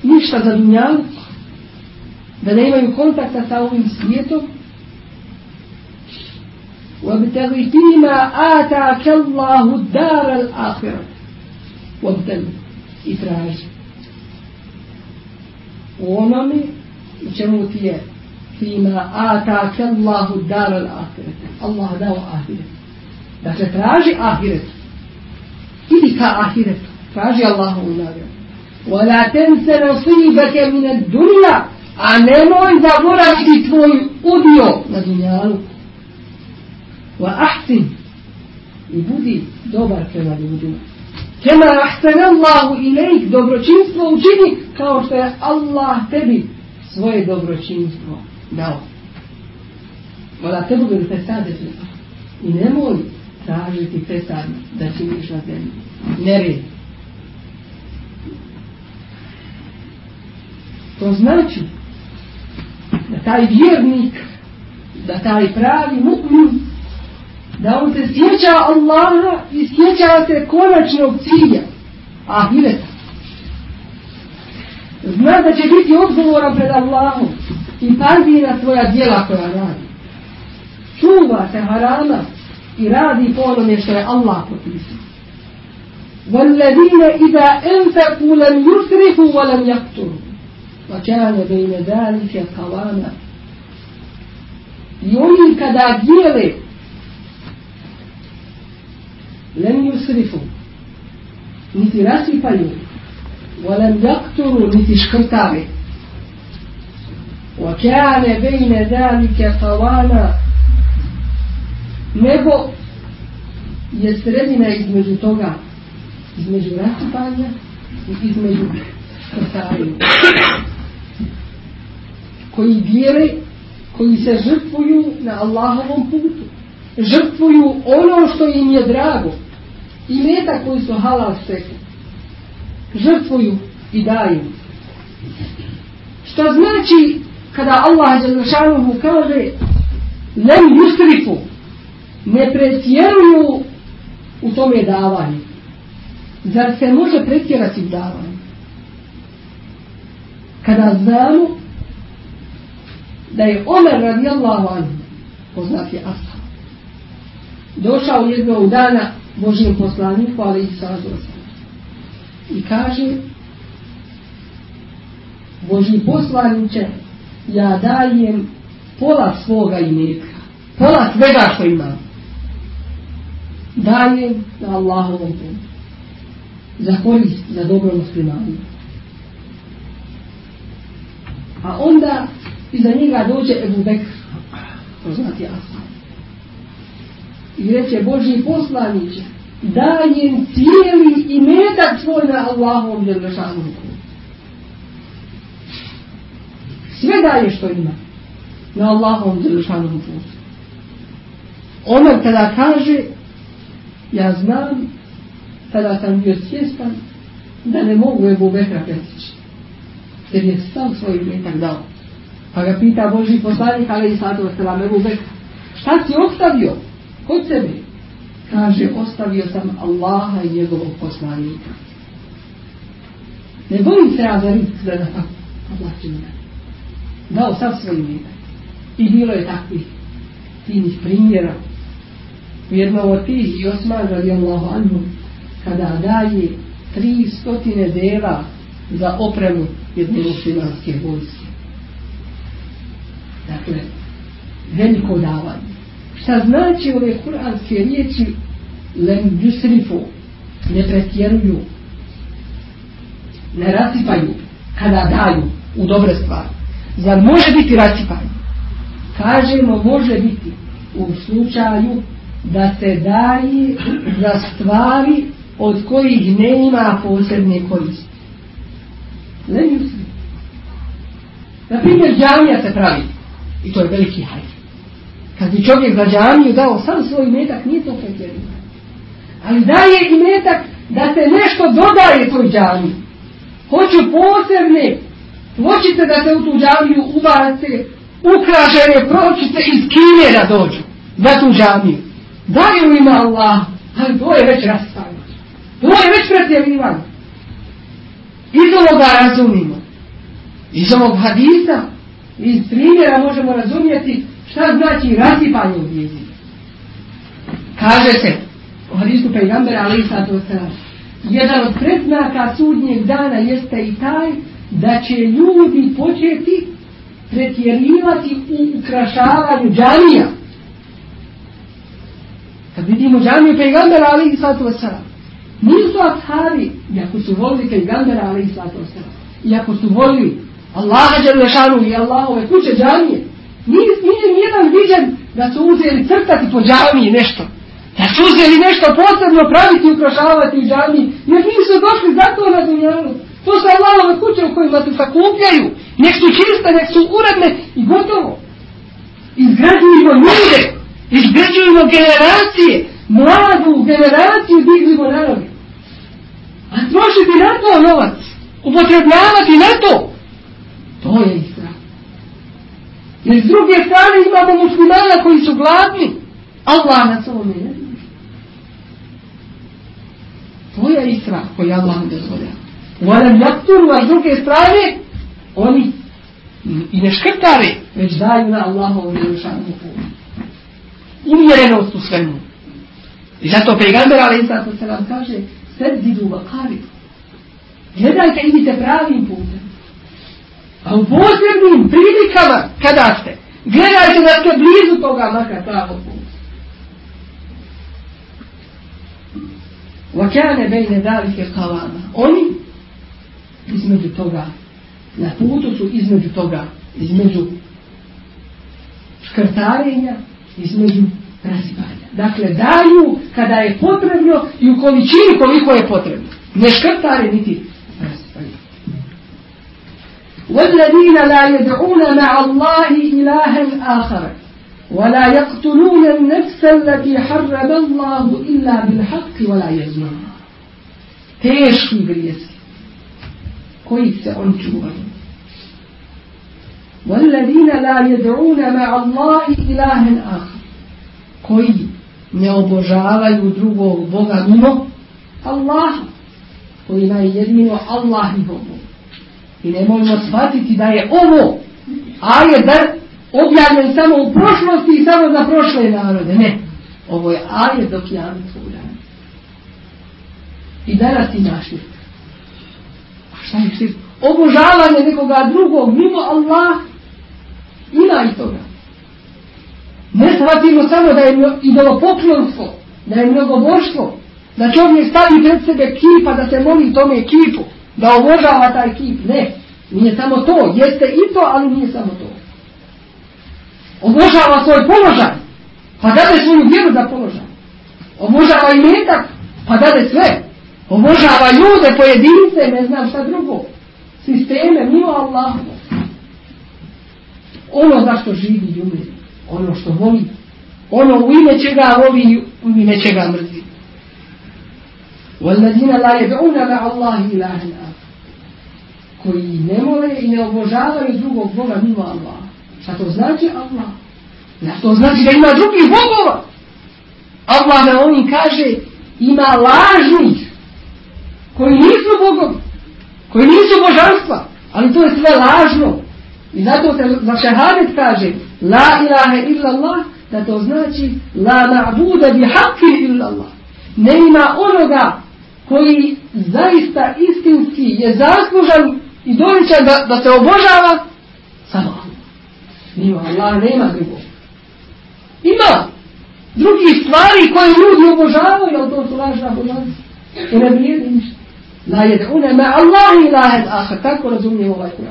Speaker 1: ništa za dunjalu, da ne imaju kontakta sa ovim svijetom, وابتغ فيما آتاك الله الدار الآخرة وابتغ إفراج onome u čemu ti je fima atake Allahu dar al ahirete. Allah dao ahiret. Dakle, traži ahiret. Idi ka ahiretu. Traži Allahovu nagradu. ولا تنس نصيبك من الدنيا a nemoj zaboraviti tvoj udio na dunjalu. Wa ahsin i budi dobar prema ljudima. Kema ahsan Allahu ilajk dobročinstvo učini kao što je Allah tebi svoje dobročinstvo dao. Vala tebu bil fesade i nemoj tražiti fesad da činiš na zemlji. Nered. To znači da taj vjernik, da taj pravi mu'min, da on se sjeća Allaha i sjeća se konačnog cilja, ahireta. Zna da će biti odgovoran pred Allahom ti pazi na tvoja djela koja radi. Čuva se harama i radi po onome što je Allah potisao. والذين إذا أنفقوا لم يسرفوا ولم يقتروا وكان بين ذلك قواما يولي كدا ديالي لم يسرفوا نتي راسي ولم يقتروا نتي شكرتاري وكان بين ذلك قواما nego je sredina između toga između rasipanja i između škrtavanja koji dijele, koji se žrtvuju na Allahovom putu. Žrtvuju ono što im je drago. I meta koji su halal stekli. Žrtvuju i daju. Što znači kada Allah Đelešanuhu kaže lem yusrifu ne pretjeruju u tome davanju. Zar se može pretjerati u davanju? Kada znamo da je Omer radijallahu anhu, poznat je Ashab, došao jednog dana Božijem poslaniku, ali i sazva I kaže, Boži poslaniće, ja dajem pola svoga imetka, pola svega što imam. Dajem na Allahovom putu. Za korist, za dobro muslimanima. A onda iza njega dođe Ebu Bekr, poznati Asad. I reče Boži poslaniće, dajem cijeli i metak svoj na Allahom Đelešanu. Sve daje što ima na Allahom Đelešanu putu. Omer kada kaže, ja znam, tada sam bio svjestan da ne mogu Ebu Bekra pretići. Jer je sam svoj metak dao. Pa ga pita Boži poslanik, ali i sada ostala Ebu Bekr, šta si ostavio kod sebe? Kaže, ostavio sam Allaha i njegovog poslanika. Ne bojim se ja za rizik da tako Allah će mi dao sav svoj metak. I bilo je takvih finih primjera. U jednom od tih i Osman radijallahu anhu kada daje tri stotine dela za opremu jedne muslimanske vojske. Dakle, veliko davanje. Šta znači ove kuranske riječi lem yusrifu, ne pretjeruju, ne rasipaju kada daju u dobre stvari. Zar može biti rasipanje? Kažemo može biti u slučaju da se daje za stvari od kojih ne ima posebne koristi. Ne mislim. Naprimjer, džamija se pravi. I to je veliki hajr. Kad bi čovjek za džamiju dao sam svoj metak, nije to pretjerivanje. Ali daje i metak da se nešto dodaje toj džamiji. Hoću posebne pločice da se u tu džamiju ubace, ukrašene pločice iz Kine da dođu za tu džamiju. Daju ima Allah, ali to je već rastavljeno. To je već pretjerivanje. Iz ovoga razumimo. Iz ovog hadisa iz primjera možemo razumjeti šta znači rasipanje u vjezi. Kaže se u hadisu pejgambera ali sallatu jedan od predznaka sudnjeg dana jeste i taj da će ljudi početi pretjerivati u ukrašavanju džamija. Kad vidimo džamiju pejgambera ali sallatu wasalam, nisu ashabi, iako su volili pejgambera ali sallatu wasalam, iako su volili Allaha Đelešanu i Allahove kuće džamije, nije, nije nijedan viđen da su uzeli crtati po džamiji nešto. Da su uzeli nešto posebno praviti i ukrašavati u džamiji. Jer nisu došli za to na. To su Allahove kuće u kojima se sakupljaju. Nek su čiste, nek su uredne i gotovo. Izgrađujemo ljude. Izgrađujemo generacije. Mladu generaciju diglimo na noge. A trošiti na to novac. Upotrebljavati na to. To je istra. Jer s druge strane imamo muslimana koji su gladni. Allah na svome ne To je isra koji Allah ne dozvolja. Volem jakturu, a s druge strane, oni i ne škrtare, već daju na Allahovu vjerušanu putu. Umjerenost u svemu. I zato pejgamber, ali zato se vam kaže, sredidu vakari. Gledajte, idite pravim putem. A u posebnim prilikama, kada ste, gledajte da ste blizu toga makar pravog puta. وكان بين ذلك قواما oni između toga na putu su između toga između škrtarenja između razibanja dakle daju kada je potrebno i u količini koliko je potrebno ne škrtare niti razibanje والذين لا يدعون مع الله إلها آخر ولا يقتلون النفس التي حرم الله إلا بالحق ولا يزنون teški grijesi koji se on čuvaju والذين لا يدعون مع الله إلها آخر koji ne obožavaju drugog Boga mimo Allah koji je jedino Allah njihov Bog i ne možemo shvatiti da je ovo ajet objavljen samo u prošlosti i samo za prošle narode. Ne. Ovo je ajet dok ja ne tvojam. I danas ti naš A šta je širk? Obožavanje nekoga drugog mimo Allah ima i toga. Ne shvatimo samo da je idolopoklonstvo, da je mnogoboštvo, da čovjek stavi pred sebe kipa, da se moli tome kipu, da obožava taj kip. Ne, nije samo to. Jeste i to, ali nije samo to obožava svoj položaj, pa dade svoju vjeru za položaj. Obožava i metak, pa dade sve. Obožava ljude, pojedince, ne znam šta drugo. Sisteme, mimo Allahu. Ono za što živi i umiri. Ono što voli. Ono u ime čega voli i u ime čega mrzi. وَالَّذِينَ لَا يَدْعُونَ مَعَ اللَّهِ إِلَهًا koji ne mole i ne obožavaju drugog Boga mimo Allaha. Šta to znači Allah? Ja to znači da ima drugih bogova. Allah na onim kaže ima lažnih koji nisu bogovi, koji nisu božanstva, ali to je sve lažno. I zato se za šehadet kaže la ilaha illa Allah, da to znači la ma'buda bi haqqi illa Allah. Ne ima onoga koji zaista istinski je zaslužan i doličan da, da se obožava samo Nima Allah, nema drugog. Ima drugih stvari koje ljudi obožavaju, ali to su lažna božanstva. I ne vrijedi ništa. لا يدعون مع الله إله آخر. تاكو رزومي الله غير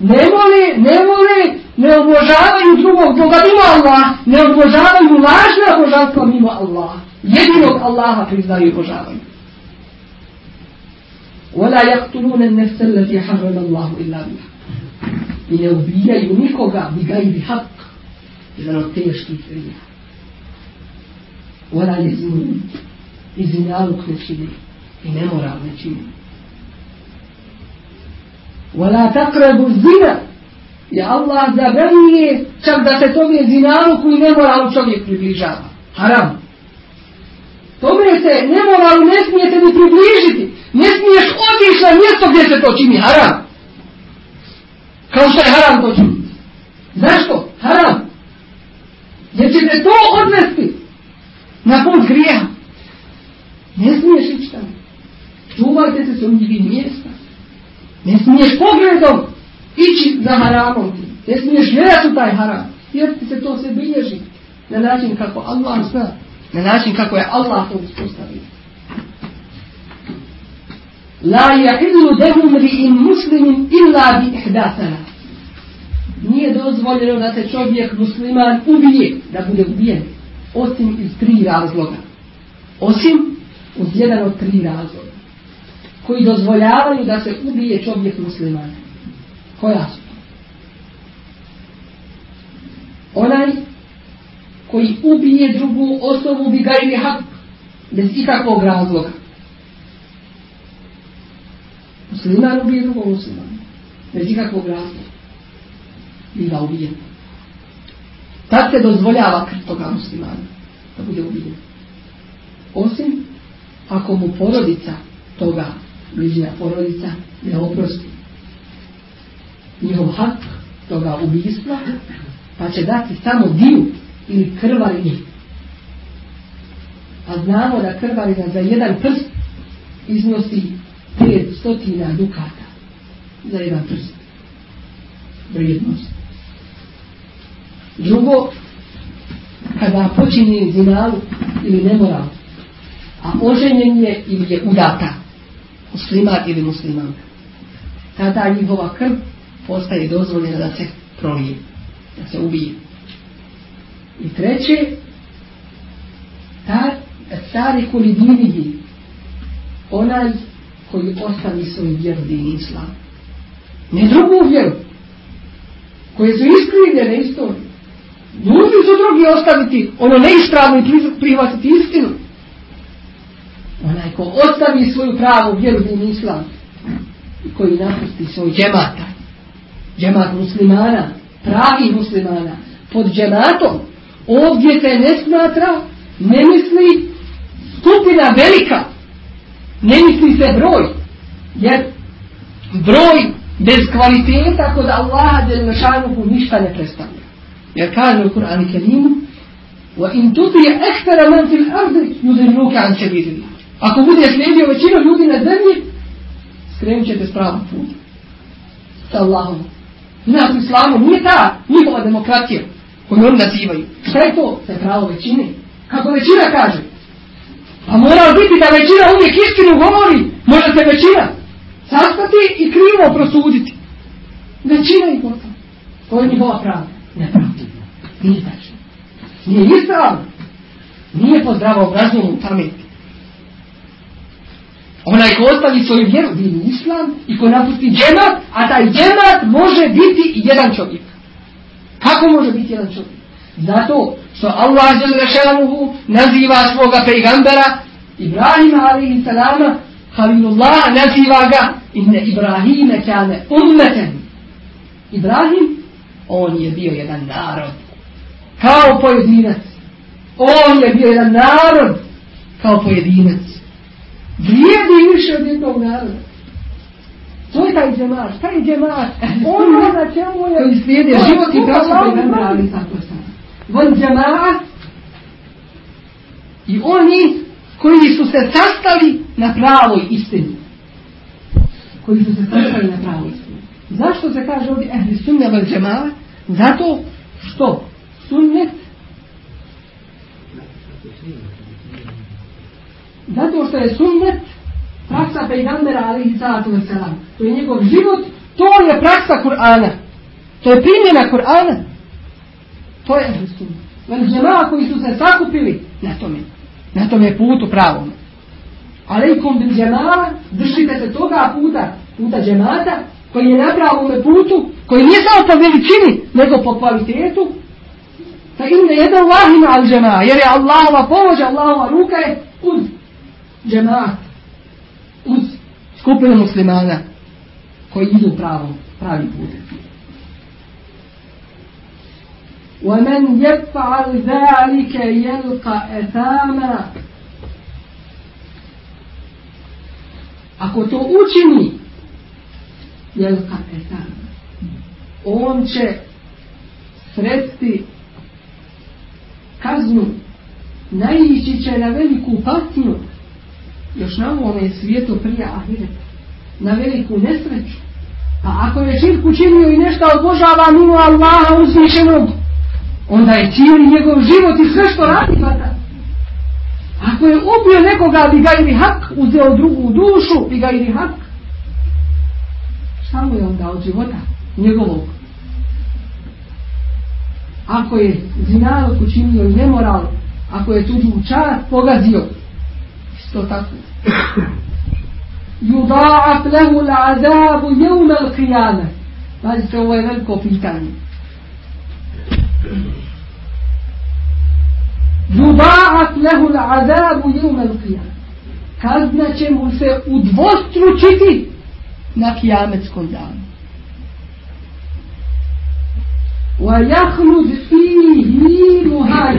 Speaker 1: نمولي نمولي نمولي نمولي نمولي نمولي الله. نمولي نمولي نمولي نمولي نمولي الله. يدينك الله في الزاي ولا يقتلون النفس التي حرم الله إلا بها إلى وبيا ينيكوغا بغير حق. إذا نطيش تنفريها ولا يزنون. إذن لا نقلت i nemoral ne čini Wala takrabu zina je Allah zabranije čak da se tome zinaluku i nemoralu čovjek približava. Haram. Tome se nemoralu ne smijete ni približiti. Ne smiješ otići na mjesto gdje se to čini. Haram. Kao što je haram to činiti. Zašto? Haram. Jer ćete to odvesti na put grija. Ne smiješ ići tamo. Čuvajte se sumnjivih mjesta. Ne smiješ pogledom ići za haramom. Ne smiješ gledati u taj haram. Jer ti se to sve bilježi. Na način kako Allah zna. Na način kako je Allah to uspostavio. La jahillu dehum ri'in muslimin illa bi ihdasana. Nije dozvoljeno da se čovjek musliman ubije, da bude ubijen. Osim iz tri razloga. Osim uz jedan od tri razloga. Koji dozvoljavaju da se ubije čovjek musliman. Koja su? Onaj koji ubije drugu osobu bi gajri hak bez ikakvog razloga. Musliman ubije drugog muslimana. Bez ikakvog razloga. Biva ubijen. Tad se dozvoljava krv toga muslimana da bude ubijen. Osim ako mu porodica toga, bližnja porodica, ne oprosti njihov hak toga ubijstva, pa će dati samo dio ili krvarinu. A znamo da krvarina za jedan prst iznosi 500 dukata za jedan prst. Vrijednost. Drugo, kada počinje zinalu ili nemoral, a oženjen je ili je udata, musliman ili muslimanka, tada njihova krv postaje dozvoljena da se prolije, da se ubije. I treće, ta stari kulidinihi, onaj koji ostavi svoj vjeru din islam. Ne drugu vjeru, koje su iskrivljene istorije. Ljudi su drugi ostaviti ono neispravno i prihvatiti istinu. Onaj ko ostavi svoju pravu vjeru din islam i koji napusti svoj džemata, džemat muslimana, pravi muslimana, pod džematom, ovdje se ne smatra, ne misli skupina velika, ne misli se broj, jer broj bez kvaliteta kod Allaha Đelešanuhu ništa ne predstavlja. Jer kaže u Kur'anu Kerimu وَإِن تُطِيَ أَكْثَرَ مَنْ فِي الْأَرْضِ يُذِلُّكَ عَنْ سَبِيلِ اللَّهِ ako bude slijedio većinu ljudi na zemlji, skrenut ćete s pravom putu. Sa Allahom. Nas u islamu nije ta njihova demokratija koju oni nazivaju. Šta je to? Je pravo većine. Kako većina kaže? Pa mora biti da većina uvijek istinu govori. Može se većina sastati i krivo prosuditi. Većina i potom. To je njihova pravda. Ne pravda. Nije tačno. Nije ispravno. Nije po zdravom razumu pameti. Onaj ko ostavi svoju vjeru, dini islam, i ko napusti džemat, a taj džemat može biti jedan čovjek. Kako može biti jedan čovjek? Zato što Allah Želešanuhu naziva svoga pejgambera Ibrahima alaihi salama Halilullah naziva ga inne Ibrahime kane ummeten. Ibrahim, on je bio jedan narod. Kao pojedinac. On je bio jedan narod kao pojedinac. Vrijedi više od jednog naroda. To je taj džemat. Šta je džemat? On je na čemu je... Koji slijede život i prasu pejgambera ali tako sam. Von džemat i oni koji su se sastali na pravoj istini. Koji su se sastali na pravoj istini. Zašto se kaže ovdje ehli sunne vel džemat? Zato što sunnet Zato što je sunnet praksa pejgambera alaihi salatu wasalam. To je njegov život, to je praksa Kur'ana. To je primjena Kur'ana. To je sunnet. Vel džema koji su se sakupili na tome. Na tome putu pravom. Alaikum bil džema, držite se toga puta, puta džemata, koji je na pravome putu, koji nije samo po veličini, nego po kvalitetu, fa inne jedan lahima al džema, jer je Allahova pomoć, Allahova ruka je uz džemat, uz skupinu muslimana koji idu pravom, pravi putem. ومن يفعل ذلك يلقى أثاما Ako to učini, jelka etan, on će sresti kaznu naići će na veliku patnju, još na ovome svijetu prije ahiret, na veliku nesreću. Pa ako je širk učinio i nešto obožava mimo Allaha uzvišenog, onda je cijeli njegov život i sve što radi pata. Ako je ubio nekoga bi ga ili hak, uzeo drugu dušu bi ga ili hak, šta mu je onda od života njegovog? Ako je zinalog učinio i nemoral, ako je tuđu čast pogazio, صفته يضاعف له العذاب يوم القيامة. بس سوينا الكوبي تاني. يضاعف له العذاب يوم القيامة. هذا će mu se udvostručiti na kijametskom وَيَخْلُدْ فِيهِ مُهَانَ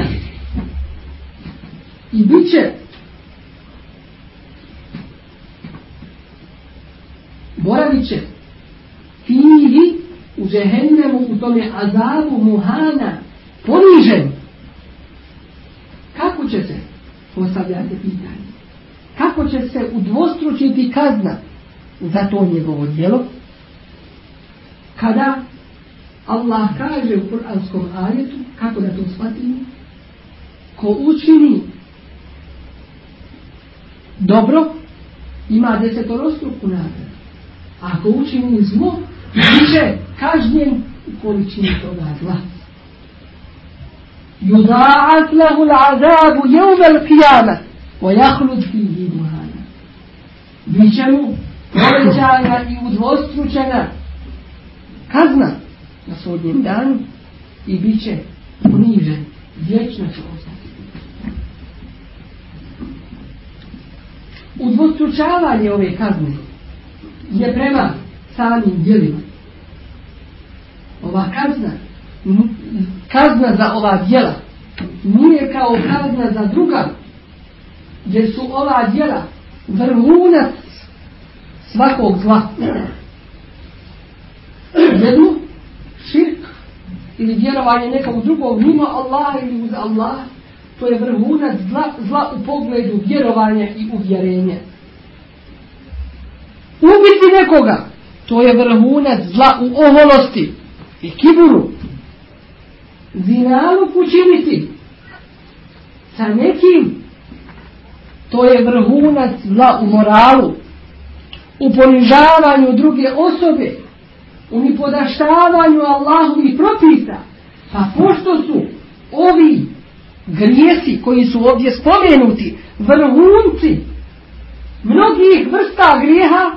Speaker 1: يبيتش boravit će. Fihi u džehennemu u tome azabu muhana ponižen. Kako će se postavljate pitanje kako će se udvostručiti kazna za to njegovo djelo? Kada Allah kaže u kuranskom ajetu kako da to shvatimo? Ko učini dobro ima desetorostruku nagradu ako učini zlo, biće kažnjen u količini toga zla. Yuda'at lahu l'azabu jevme l'qiyama wa jahlud fihi muhana. Biće mu povećana i udvostručena kazna na svodnjem danu i bit će ponižen. Vječno će ostati. Udvostručavanje ove kazne je prema samim djelima. Ova kazna, kazna za ova djela, nije kao kazna za druga, jer su ova djela vrhunac svakog zla. Jednu širk ili vjerovanje nekog drugog mimo Allaha ili uz Allaha, to je vrhunac zla, zla u pogledu vjerovanja i uvjerenja. Ubiti nekoga, to je vrhunac zla u oholosti i kiburu. Zinalu učiniti sa nekim, to je vrhunac zla u moralu, u ponižavanju druge osobe, u nipodaštavanju Allahovih propisa. Pa pošto su ovi grijesi koji su ovdje spomenuti, vrhunci mnogih vrsta grijeha,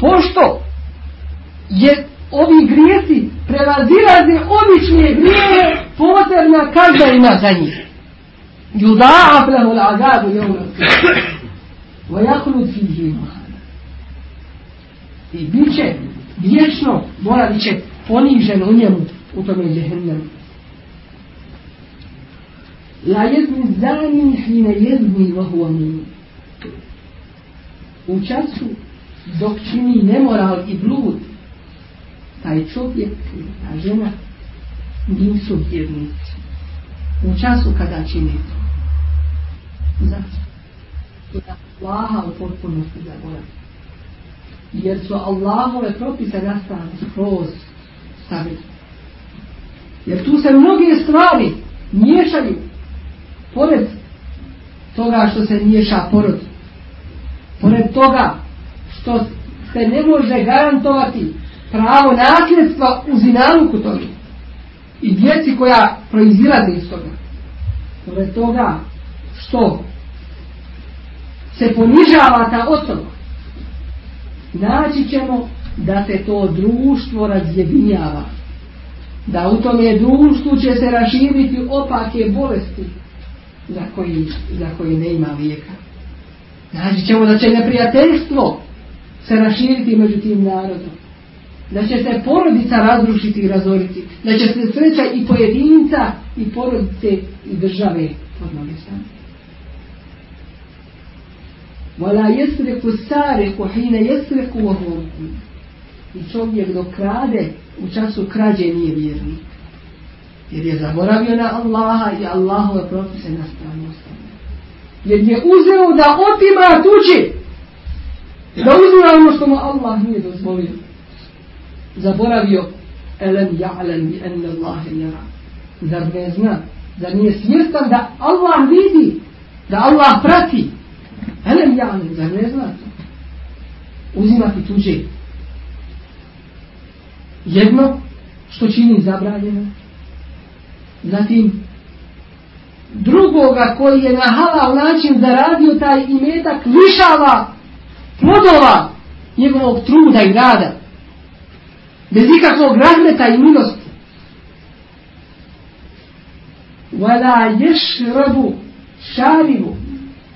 Speaker 1: pošto je ovi grijesi prevazilaze obične grijehe, posebna kazna ima za njih. Juda'a lehu l'agabu jevna wa yakhlu fihi I bit će vječno, boravit će ponižen u njemu, u tome džehennemu. La jezni zani hine jezni vahu amin. U času dok čini nemoral i blud, taj čovjek, ta žena, nisu vjernici. U času kada čini to. Zašto? Allaha u potpunosti zaboraviti. Jer su Allahove propise nastane skroz staviti. Jer tu se mnoge stvari miješaju pored toga što se miješa porod. Pored toga što se ne može garantovati pravo nasljedstva u zinaluku toga. I djeci koja proizilaze iz toga. Pored toga što se ponižava ta osoba. Naći ćemo da se to društvo razjedinjava. Da u tom je društvu će se raširiti opake bolesti za koji, za koji ne ima vijeka. Naći ćemo da će neprijateljstvo se raširiti među tim narodom. Da će se porodica razrušiti i razoriti. Da će se sreća i pojedinca i porodice i države podnoge stane. Vala jesreku sareku kohine jesreku ohoku. I čovjek dok krade, u času krađe nije vjernik. Jer je zaboravio na Allaha i Allahove propise stranu ostavio. Jer je uzeo da otima tuđi. Da uzira ono što mu Allah nije dozvolio. Zaboravio. Elem ja'lem bi enne Allahe jara. Zar ne zna? Zar nije svjestan da Allah vidi? Da Allah prati? Elem ja'lem, zar ne zna? Uzimati tuđe. Jedno što čini zabranjeno. Zatim drugoga koji je na halal način zaradio taj imetak lišava plodova njegovog truda i rada. Bez ikakvog rahmeta i milosti.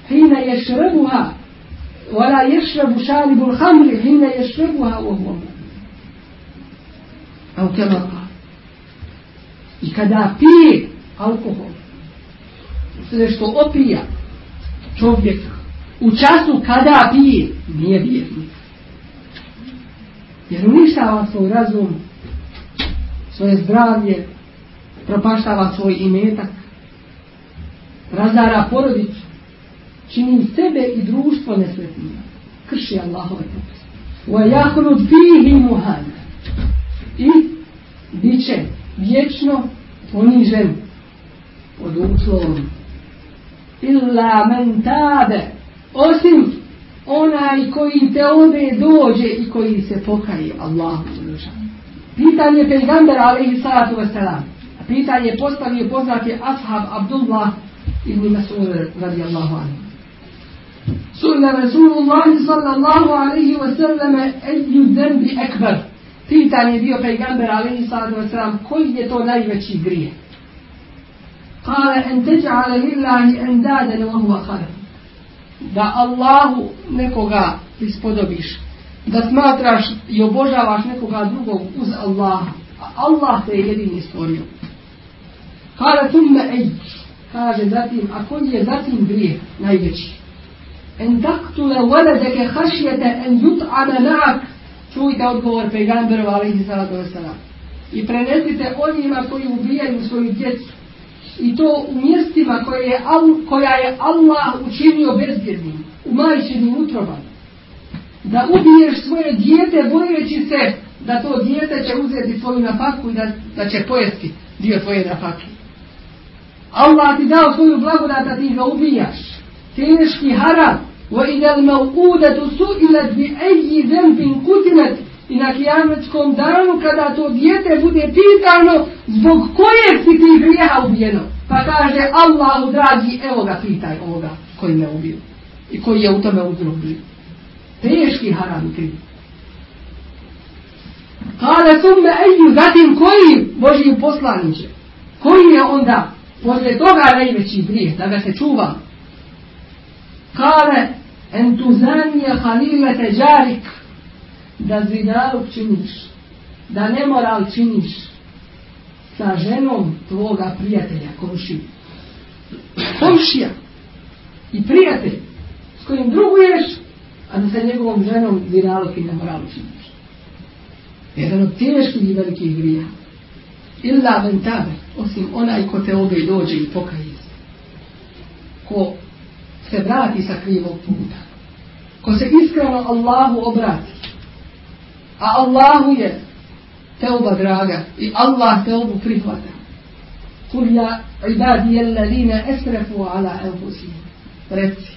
Speaker 1: Hina ješrabuha Vala ješrabu šaribu hamri hina ješrabuha u ovom. Au I kada pije alkohol, sve što opija čovjek u času kada pije, nije vjernik. Jer uništava svoj razum, svoje zdravlje, propaštava svoj imetak, razara porodicu, čini sebe i društvo nesretnima, krši Allahove propise. Jahlud fihi muhana. I bit će vječno ponižen pod uslovom illa osim onaj koji te ode dođe i koji se pokaje Allahu Pitanje pejgambera alaihi salatu wasalam. Pitanje postavio poznati ashab Abdullah ibn Mas'ud radijallahu anhu. Sunna Rasulullahi sallallahu alaihi wasallam eđu zembi ekber. Pitanje je bio pejgamber alaihi salatu wasalam koji je to najveći grije. Kale en teđa'ale lillahi endade ne vahu akhadah da Allahu nekoga ispodobiš da smatraš i obožavaš nekoga drugog uz Allaha a Allah te je jedini stvorio. Kada tumme ej kaže zatim a koji je zatim grijeh najveći? En taktule veledeke hašjete en jut'ana na'ak. Čujte odgovor pejgamberova alaihi salatu wasalam. I prenesite onima koji ubijaju svoju djecu i to u mjestima koje je, koja je Allah učinio bezbjednim, u majčinim utrobama. Da ubiješ svoje dijete bojeći se da to dijete će uzeti svoju nafaku i da, da će pojesti dio tvoje napake. Allah ti dao svoju blagodat da ti ga ubijaš. Teški haram. وَإِذَا الْمَوْءُودَةُ سُئِلَتْ بِأَيِّ ذَنْبٍ قُتِلَتْ i na kijametskom danu kada to dijete bude pitano zbog kojeg si ti grijeha ubijeno. Pa kaže Allahu dragi, evo ga pitaj ovoga koji me ubio. I koji je u tome uzrok. Teški haram kriv. Kale summe eju, zatim koji Božji poslaniće? Koji je onda posle toga najveći grijeh, da ga se čuva? Kale entuzanije halilete džarik da zinalog činiš, da nemoral činiš sa ženom tvoga prijatelja, komšija. Komšija i prijatelj s kojim druguješ, a da sa njegovom ženom zinalog i nemoral činiš. Jedan od teških i velikih grija. Illa ben tabe, osim onaj ko te obe dođe i pokaje. Ko se vrati sa krivog puta. Ko se iskreno Allahu obrati a Allahu je teuba draga i Allah teubu prihvata. Kul ja ibadi alladine esrefu ala enfusihim. Reci.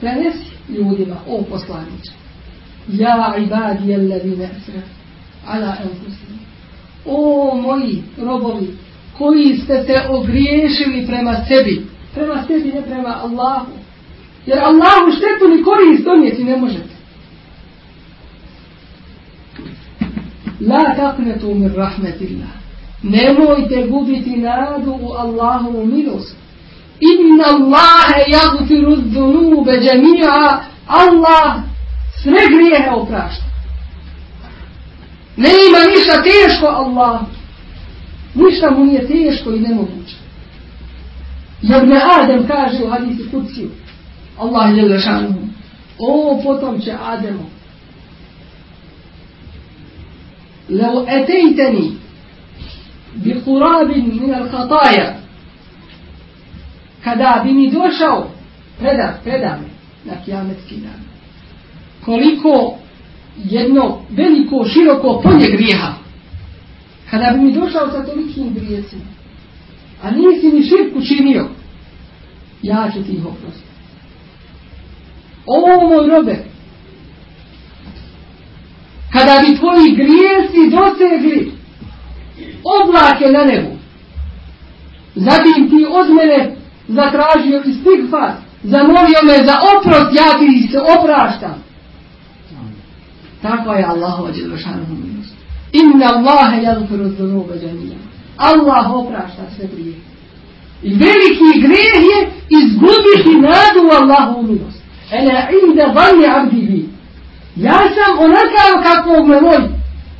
Speaker 1: Prenesi ljudima, o poslaniče. Ja ibadi alladine esrefu ala enfusihim. O moji robovi, koji ste se ogriješili prema sebi. Prema sebi, ne prema Allahu. Jer Allahu štetu ni korist donijeti ne možete. La taknetu min rahmetillah. Nemojte gubiti nadu u Allahovu milost. Inna Allahe jagfiru dhunube džemija. Allah sve grijehe oprašta. Ne ima ništa teško Allah. Ništa mu nije teško i nemoguće. Jabne Adem kaže u hadisi kuciju. Allah je lešanu. O, potom će لو أتيتني بقراب من الخطايا kada bi mi došao predan, predan na kijametski dan. Koliko jedno veliko, široko polje grijeha. Kada bi mi došao sa tolikim grijesima, a nisi ni širku činio, ja ću ti ih oprostiti. Ovo moj robe, kada bi tvoji grijesi dosegli oblake na nebu, zatim ti od mene zatražio istigfar, zamolio me za oprost, ja ti se opraštam. Takva je Allahova dželešanohu milost. Inna Allahe jagfiru dhunuba džanija. Allah oprašta sve grije. I veliki grijeh je izgubiti nadu u Allahovu milost. Ene inda vanje abdi. Ja sam onakav kako me moj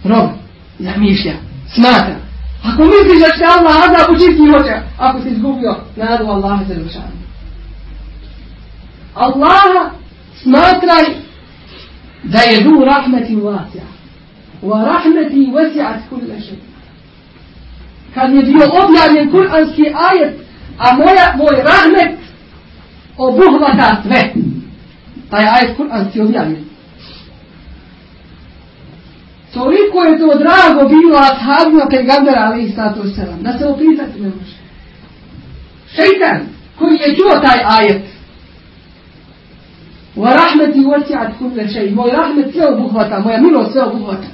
Speaker 1: rob zamišlja, smatra. Ako misliš da će Allah azab učiti hoće, ako si izgubio nadu Allaha dželešanohu. Allaha smatraj da je du rahmeti vasija. Wa rahmeti vasiat kulle še. Kad je bio objavljen kuranski ajet, a moja, moj rahmet obuhvata sve. Taj ajet kuranski objavljen. Toliko je to drago bilo ashabima pegambera ali i sato selam. Da se opisati ne može. Šeitan koji je čuo taj ajet. Wa rahmeti wasi'at kulle šeji. Moj rahmet sve obuhvata. Moja milost sve obuhvata.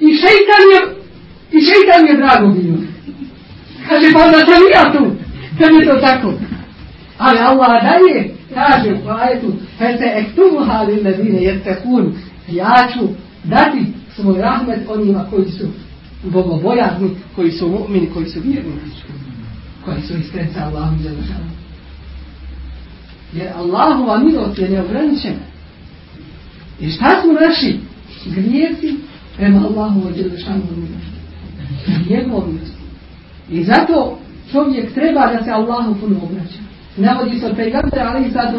Speaker 1: I šeitan je i šeitan je drago bilo. Kaže pa da sam ja tu. Kad je to tako. Ali Allah daje kaže u ajetu. Hete ektuha lil ladine jettekun. Ja ću dati svoj rahmet onima koji su bogobojazni, koji su mu'mini, koji su vjerni, koji su iskrenca Allahom želešanu. Jer Allahova milost je neograničena. I šta su naši grijesi prema Allahovu djelešanu milosti? Njegovu milosti. I zato čovjek treba da se Allahu puno obraća. Navodi se od ali i sad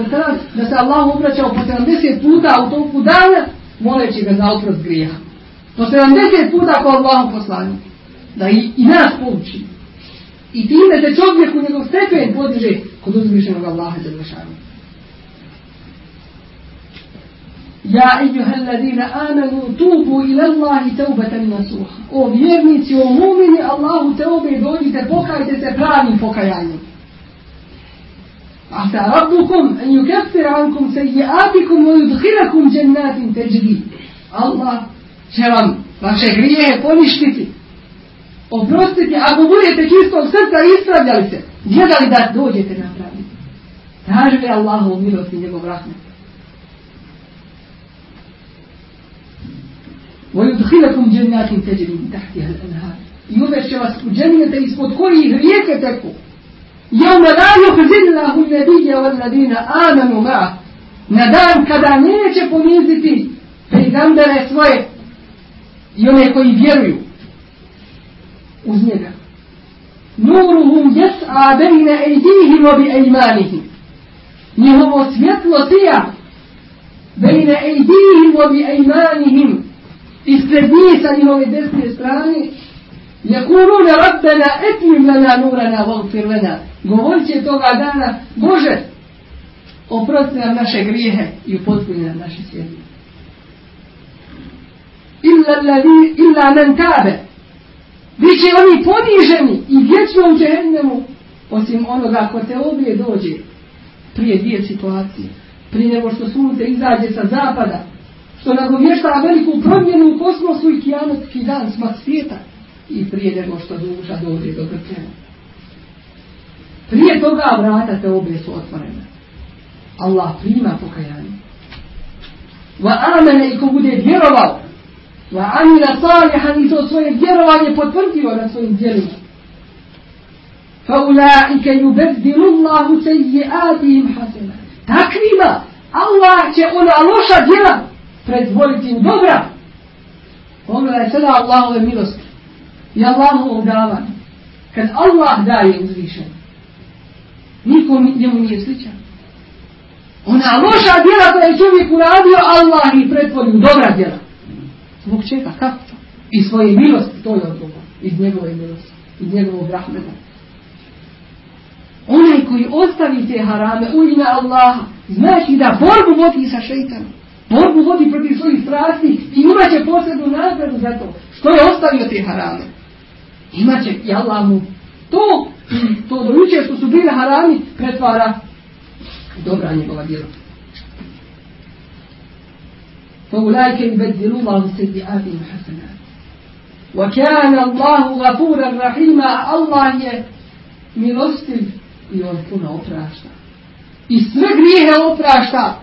Speaker 1: da se Allahu obraćao po 70 puta u toku dana, moleći ga za oprost grijeha. Po 70 puta po Allahu poslanju. Da i, i nas pouči. I time se čovjek u njegov stepen podiže kod uzvišenog Allaha za lešanu. Ja ejuhel ladina amanu tubu ila Allahi taubatan nasuha. O vjernici, o mumini, Allahu teube dođite, pokajte se pravim pokajanjem. عسى ربكم أن يكفر عنكم سيئاتكم ويدخلكم جنات تجري الله će vam vaše grijehe poništiti oprostiti ako budete čistog srca ispravljali se gledali da dođete na pravi tražili Allahu milost i njegov rahmet ويدخلكم جنات تجري من تحتها الأنهار يبشر vas u dženijete ispod kojih rijeke teku يوم لا يخزي الله النبي والذين آمنوا معه na dan kada neće poniziti pejgambere svoje i one koji vjeruju uz njega. Nuruhum jes'a bejne ejdihim obi ejmanihim. Njihovo svjetlo sija bejne ejdihim obi ejmanihim ispred njih sa njihove desne strane Jakulune rabbena etmim lana nurana vogfir lana. Govorit će toga dana, Bože, oprosti nam naše grijehe i upotpuni nam naše svjetlo. Illa, men tabe. Biće oni poniženi i vječno u džehennemu, osim onoga ko te obje dođe prije dvije situacije. Prije nego što sunce izađe sa zapada, što nagovještava veliku promjenu u kosmosu i kijanotski dan smak svijeta i prije nego što duša dođe do grčeva. Prije toga vrata te obje su otvorene. Allah prima pokajanje. Va amene i ko bude vjerovao, va amila salihan i to svoje vjerovanje potvrdio na svojim djelima. Fa ulaike yubeddilu Allahu sejjiatihim hasena. Takvima Allah će ona loša djela pretvoriti u dobra. Pogledaj sada Allahove milosti i Allahovo davanje. Kad Allah daje uzvišen, niko njemu nije sličan. Ona loša djela koja je čovjek uradio, Allah ih pretvori u dobra djela. Zbog čega? Kako to? I svoje milosti, to je odgovor. Iz njegove milosti, iz njegovog rahmeta. Onaj ko koji ostavi te harame u ime Allaha, znači da borbu vodi sa šeitanom. Borbu vodi protiv svojih strasti i imaće posebnu nagradu za to. Što je ostavio te harame? Imaće i Allah mu to, to do što su bile harami, pretvara dobra njegova djela. فأولئك يبدل الله سيئاتهم حسنات وكان الله غفورا رحيما الله je milostiv i on puno oprašta. I sve grijehe oprašta.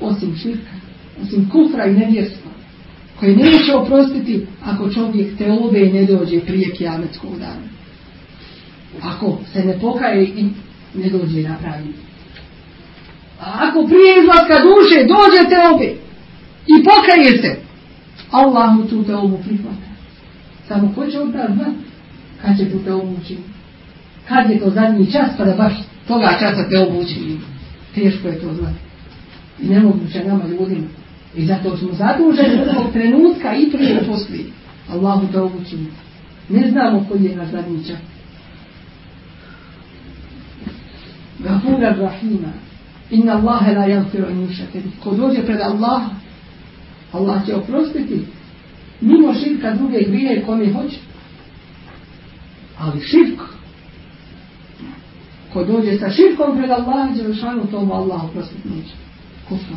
Speaker 1: Osim širka, osim kufra i nevjerstva. Koje neće oprostiti ako čovjek te obe ne dođe prije kijametskog dana. Ako se ne pokaje i ne dođe na pravi. a ako prije izlaska duše dođe te obe i pokaje se, Allah mu tu te obu prihvata. Samo ko će znati kad će tu te obu učiniti. Kad je to zadnji čas pa da baš toga časa te obu učinimo. Teško je to znati. I nemoguće nama ljudima. I zato smo zaduženi od trenutka i prije i poslije. Allahu to učiniti. Ne znamo koji je na zadnji čas. Gafura Rahima. Inna Allahe la janfiru in Ko dođe pred Allaha, Allah će oprostiti mimo širka druge grije kome hoće. Ali širk, ko dođe sa širkom pred Allaha, Đelšanu, to mu Allah oprostiti neće. Kufra.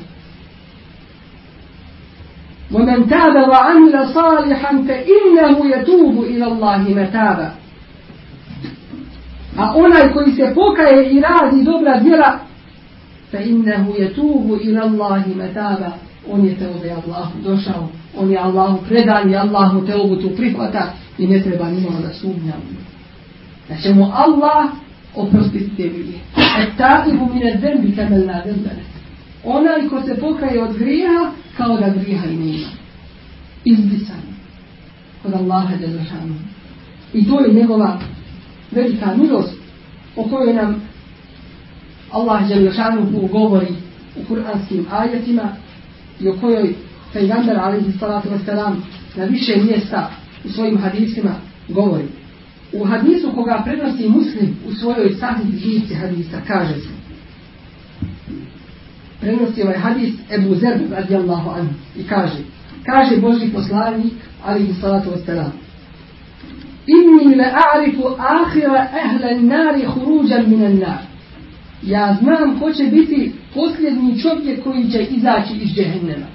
Speaker 1: ومن تاب وعمل صالحا فإنه يتوب إلى الله متابا a onaj koji se pokaje i radi dobra djela fa innahu yatubu ila Allahi mataba on je te Allahu došao. On je Allahu predan i Allahu te tu prihvata i ne treba nimalo da sumnja da će mu Allah oprostiti te grije et ta'ibu mine zembi kamel na dembele onaj ko se pokaje od grijeha kao da grijeha i nema. Izbisan kod Allaha Đelešanu. I to je njegova velika milost o kojoj nam Allah Đelešanu govori u kuranskim ajetima i o kojoj Pejgamber alaihi salatu wasalam na više mjesta u svojim hadisima govori. U hadisu koga prenosi muslim u svojoj sahih zbici hadisa kaže se prenosi ovaj hadis Ebu Zer radijallahu anhu i kaže kaže Boži poslanik alaihi salatu wasalam Inni le a'rifu ahira ehle nari huruđan minan nar. Ja znam ko će biti posljednji čovjek koji će izaći iz džehennema.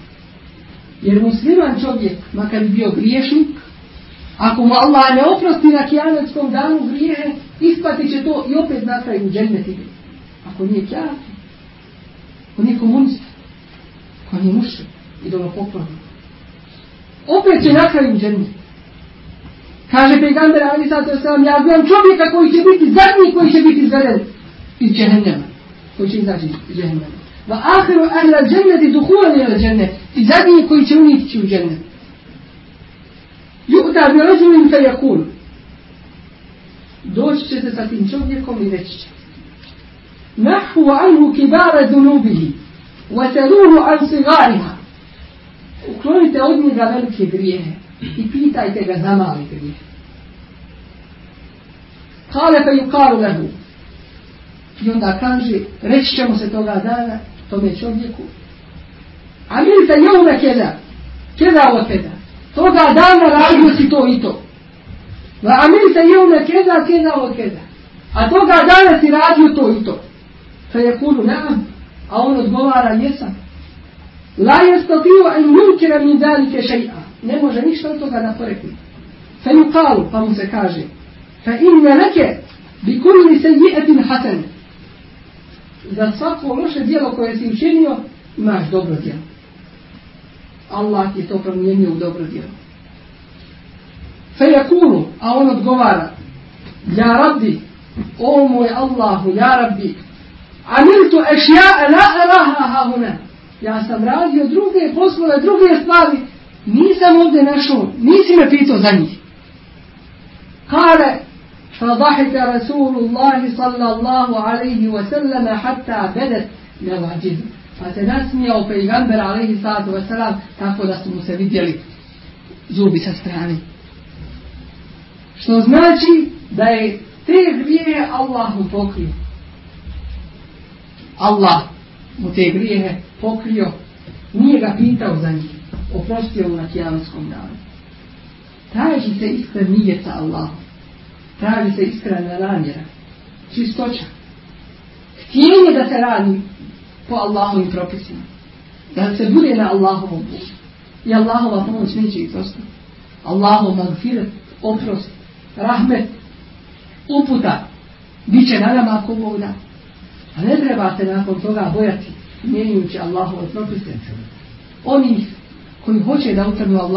Speaker 1: Jer musliman čovjek, makar bi bio griješnik, ako mu Allah ne oprosti na kijametskom danu grijehe, isplati će to i opet na kraju dženneti. Ako nije kjafir, ako nije komunist, ako nije mušrik, idolopoklonik. Opet će na kraju dženneti. Kaže pejgamber Ali Sato Sam, ja znam čovjeka koji će biti zadnji koji će biti izveden في جهنم. وجهنم في جهنم. وآخر أهل الجنة دخولا إلى الجنة. في زادي كل جوني في الجنة يؤتى برجل فيقول دوش شدة تنشوفيكم إلى الشيء نحو عنه كبار ذنوبه وتلوه عن صغارها. وكلوني تعودني قبل كبريه يبيتا يتغزامها كبريه قال فيقال له I onda kaže, reći ćemo se toga dana, tome čovjeku. A mi se jeume keda, keda o keda. Toga dana radio si to i to. A mi se jeume keda, keda o keda. A toga dana si radio to i to. Fa je kulu naam, a on odgovara jesam. La jestatiju en yunkira min dalike še'a. Ne može ništa od toga da porekne. Fa yukalu, pa mu se kaže. Fa inne leke bi kulli seji'etin hasen. Za svako loše dijelo koje si učinio, imaš dobro djelo. Allah je to promijenio u dobro djelo. Fe jakulu, a on odgovara, ja rabbi, o moj Allahu, ja rabbi, amiltu ešja'a la araha hahuna. Ja sam radio druge poslove, druge stvari, nisam ovdje našao, nisi me pitao za njih. Kale, فضحك رسول الله صلى الله عليه وسلم حتى بدت نواجذ pa se nasmijao pejgamber alaihi sallatu wasalam tako da su mu se vidjeli zubi sa strane. Što znači da je Te grijehe Allah mu pokrio. Allah mu te grijehe pokrio. Nije ga pitao za njih. Oprostio mu na kijamanskom danu. Traži se iskren nijet sa Allahom. Traži se iskrena namjera. Čistoća. Htjenje da se radi po Allahovim propisima. Da se bude na Allahovom putu. I Allahova pomoć neće izostati. Allahov magfiret, oprost, rahmet, uputa. Biće na nama ako Bog da. A ne trebate nakon toga bojati mijenjujući Allahove propise. Oni koji hoće da utrnu Allah